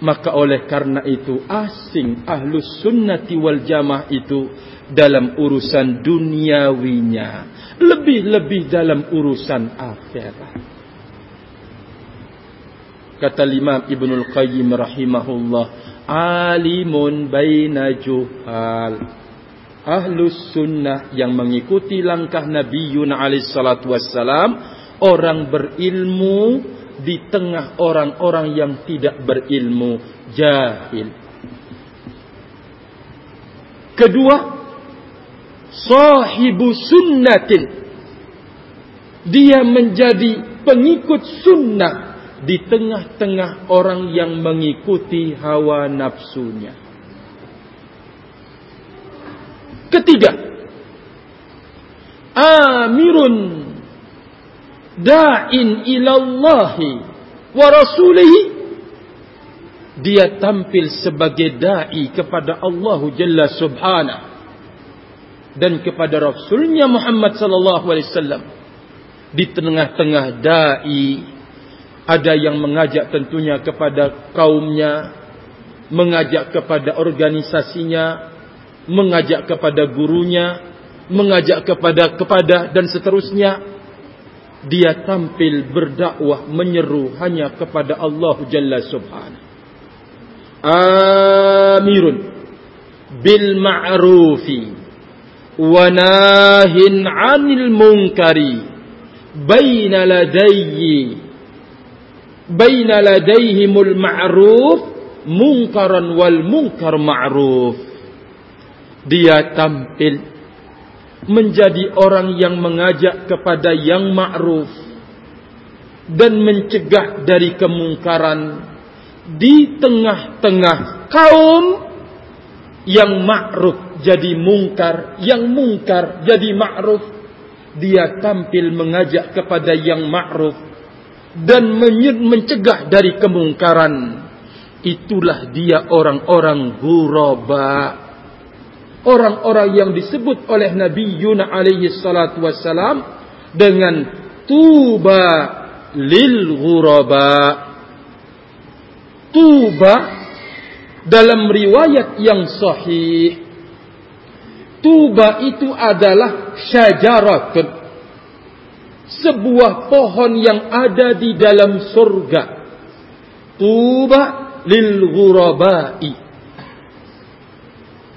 Maka oleh karena itu asing ahlus sunnati wal jamaah itu dalam urusan duniawinya. Lebih-lebih dalam urusan akhirat. Kata Imam Ibnul Qayyim rahimahullah, alimun baina juhal. Ahlus sunnah yang mengikuti langkah Nabi Yuna alaihi salatu wassalam, orang berilmu di tengah orang-orang yang tidak berilmu, jahil. Kedua, sahibu sunnatin. Dia menjadi pengikut sunnah di tengah-tengah orang yang mengikuti hawa nafsunya. Ketiga, amirun da'in ilallahi wa rasulihi dia tampil sebagai dai kepada Allah Jalla Subhanahu dan kepada Rasulnya Muhammad sallallahu alaihi wasallam di tengah-tengah dai ada yang mengajak tentunya kepada kaumnya, mengajak kepada organisasinya, mengajak kepada gurunya, mengajak kepada kepada dan seterusnya. Dia tampil berdakwah menyeru hanya kepada Allah Jalla Subhanahu. Amirun bil ma'rufi wa nahin 'anil munkari baina ladayyi baina ladaihimul ma'ruf munkaran wal munkar ma'ruf dia tampil menjadi orang yang mengajak kepada yang ma'ruf dan mencegah dari kemungkaran di tengah-tengah kaum yang ma'ruf jadi mungkar yang mungkar jadi ma'ruf. Dia tampil mengajak kepada yang ma'ruf dan mencegah dari kemungkaran. Itulah dia orang-orang ghuraba orang-orang yang disebut oleh Nabi Yuna alaihi salatu wassalam dengan tuba lil ghuraba. Tuba dalam riwayat yang sahih. Tuba itu adalah syajaratun sebuah pohon yang ada di dalam surga. Tuba lil ghurabai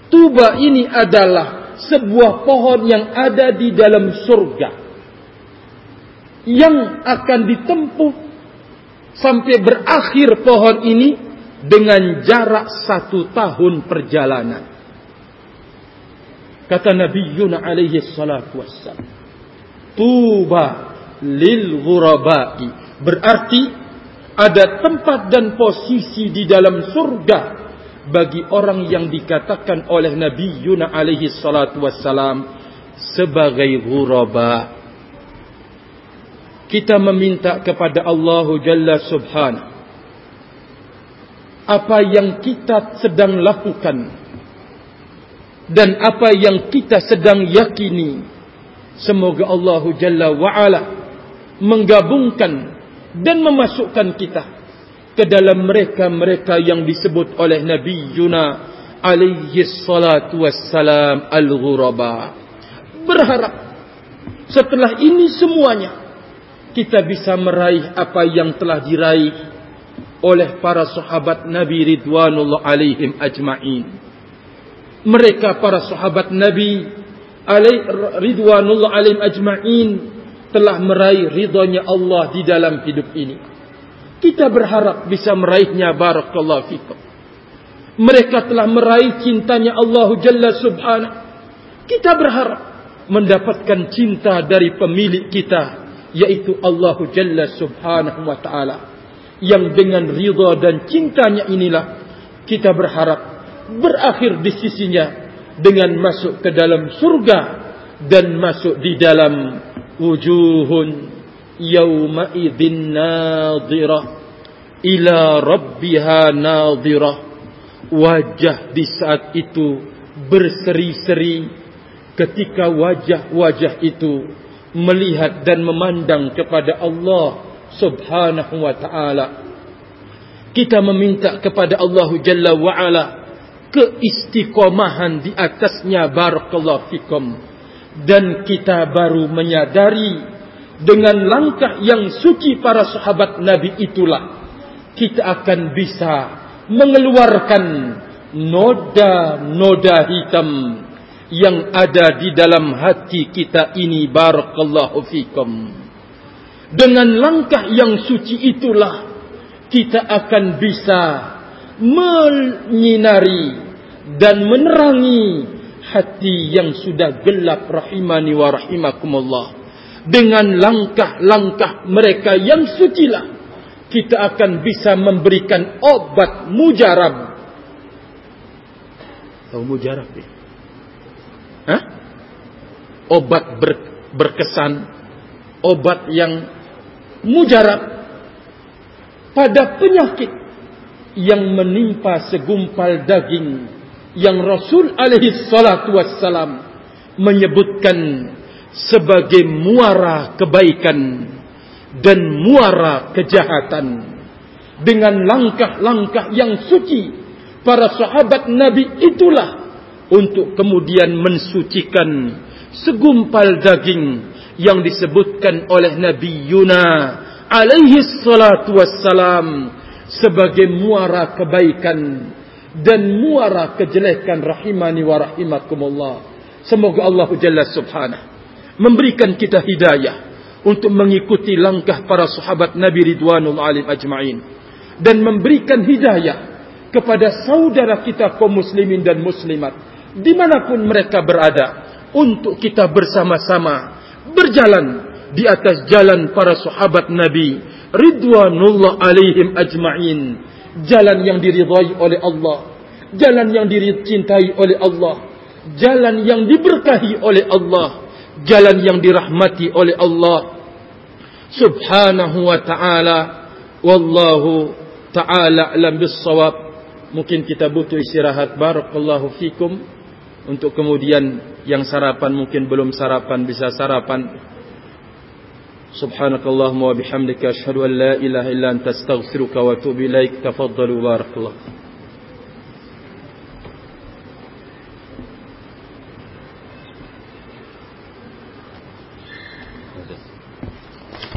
tuba ini adalah sebuah pohon yang ada di dalam surga. Yang akan ditempuh sampai berakhir pohon ini dengan jarak satu tahun perjalanan. Kata Nabi Yunus alaihi salatu wassalam tuba lil ghurabai. Berarti ada tempat dan posisi di dalam surga bagi orang yang dikatakan oleh Nabi Yuna alaihi salatu wassalam sebagai ghuraba. Kita meminta kepada Allah Jalla Subhanahu apa yang kita sedang lakukan dan apa yang kita sedang yakini semoga Allah Jalla wa ala menggabungkan dan memasukkan kita ke dalam mereka-mereka yang disebut oleh Nabi Yuna alaihi salatu wassalam al-ghuraba berharap setelah ini semuanya kita bisa meraih apa yang telah diraih oleh para sahabat Nabi ridwanullah alaihim ajma'in mereka para sahabat Nabi alaih ridwanullah alaihim ajma'in telah meraih ridhonya Allah di dalam hidup ini. Kita berharap bisa meraihnya barakallahu fikum. Mereka telah meraih cintanya Allah Jalla Subhanahu. Kita berharap mendapatkan cinta dari pemilik kita yaitu Allah Jalla Subhanahu wa taala. Yang dengan ridha dan cintanya inilah kita berharap berakhir di sisinya dengan masuk ke dalam surga dan masuk di dalam wujuhun yawma idzin nadhirah ila rabbiha nadhirah wajah di saat itu berseri-seri ketika wajah-wajah itu melihat dan memandang kepada Allah subhanahu wa ta'ala. Kita meminta kepada Allah jalla wa ala keistiqomahan di atasnya barakallahu fikum. Dan kita baru menyadari dengan langkah yang suci para sahabat Nabi itulah kita akan bisa mengeluarkan noda-noda hitam yang ada di dalam hati kita ini barakallahu fikum. Dengan langkah yang suci itulah kita akan bisa menyinari dan menerangi hati yang sudah gelap rahimani wa rahimakumullah dengan langkah-langkah mereka yang sucilah kita akan bisa memberikan obat mujarab. Tahu mujarab ya Hah? obat ber, berkesan. Obat yang mujarab pada penyakit yang menimpa segumpal daging yang Rasul alaihi salatu wassalam menyebutkan sebagai muara kebaikan dan muara kejahatan dengan langkah-langkah yang suci para sahabat Nabi itulah untuk kemudian mensucikan segumpal daging yang disebutkan oleh Nabi Yuna alaihi salatu wassalam sebagai muara kebaikan dan muara kejelekan rahimani wa rahimakumullah. Semoga Allah Jalla Subhanahu memberikan kita hidayah untuk mengikuti langkah para sahabat Nabi Ridwanul Alim Ajma'in. Dan memberikan hidayah kepada saudara kita kaum muslimin dan muslimat dimanapun mereka berada untuk kita bersama-sama berjalan di atas jalan para sahabat Nabi Ridwanullah alaihim ajma'in. Jalan yang diridhai oleh Allah jalan yang dicintai oleh Allah jalan yang diberkahi oleh Allah jalan yang dirahmati oleh Allah subhanahu wa ta'ala. Wallahu ta'ala alam bissawab. Mungkin kita butuh istirahat. Barakallahu fikum. Untuk kemudian yang sarapan mungkin belum sarapan bisa sarapan. Subhanakallahumma wa bihamdika ashhadu an la ilaha illa anta astaghfiruka wa atubu ilaik. Tafaddalu barakallahu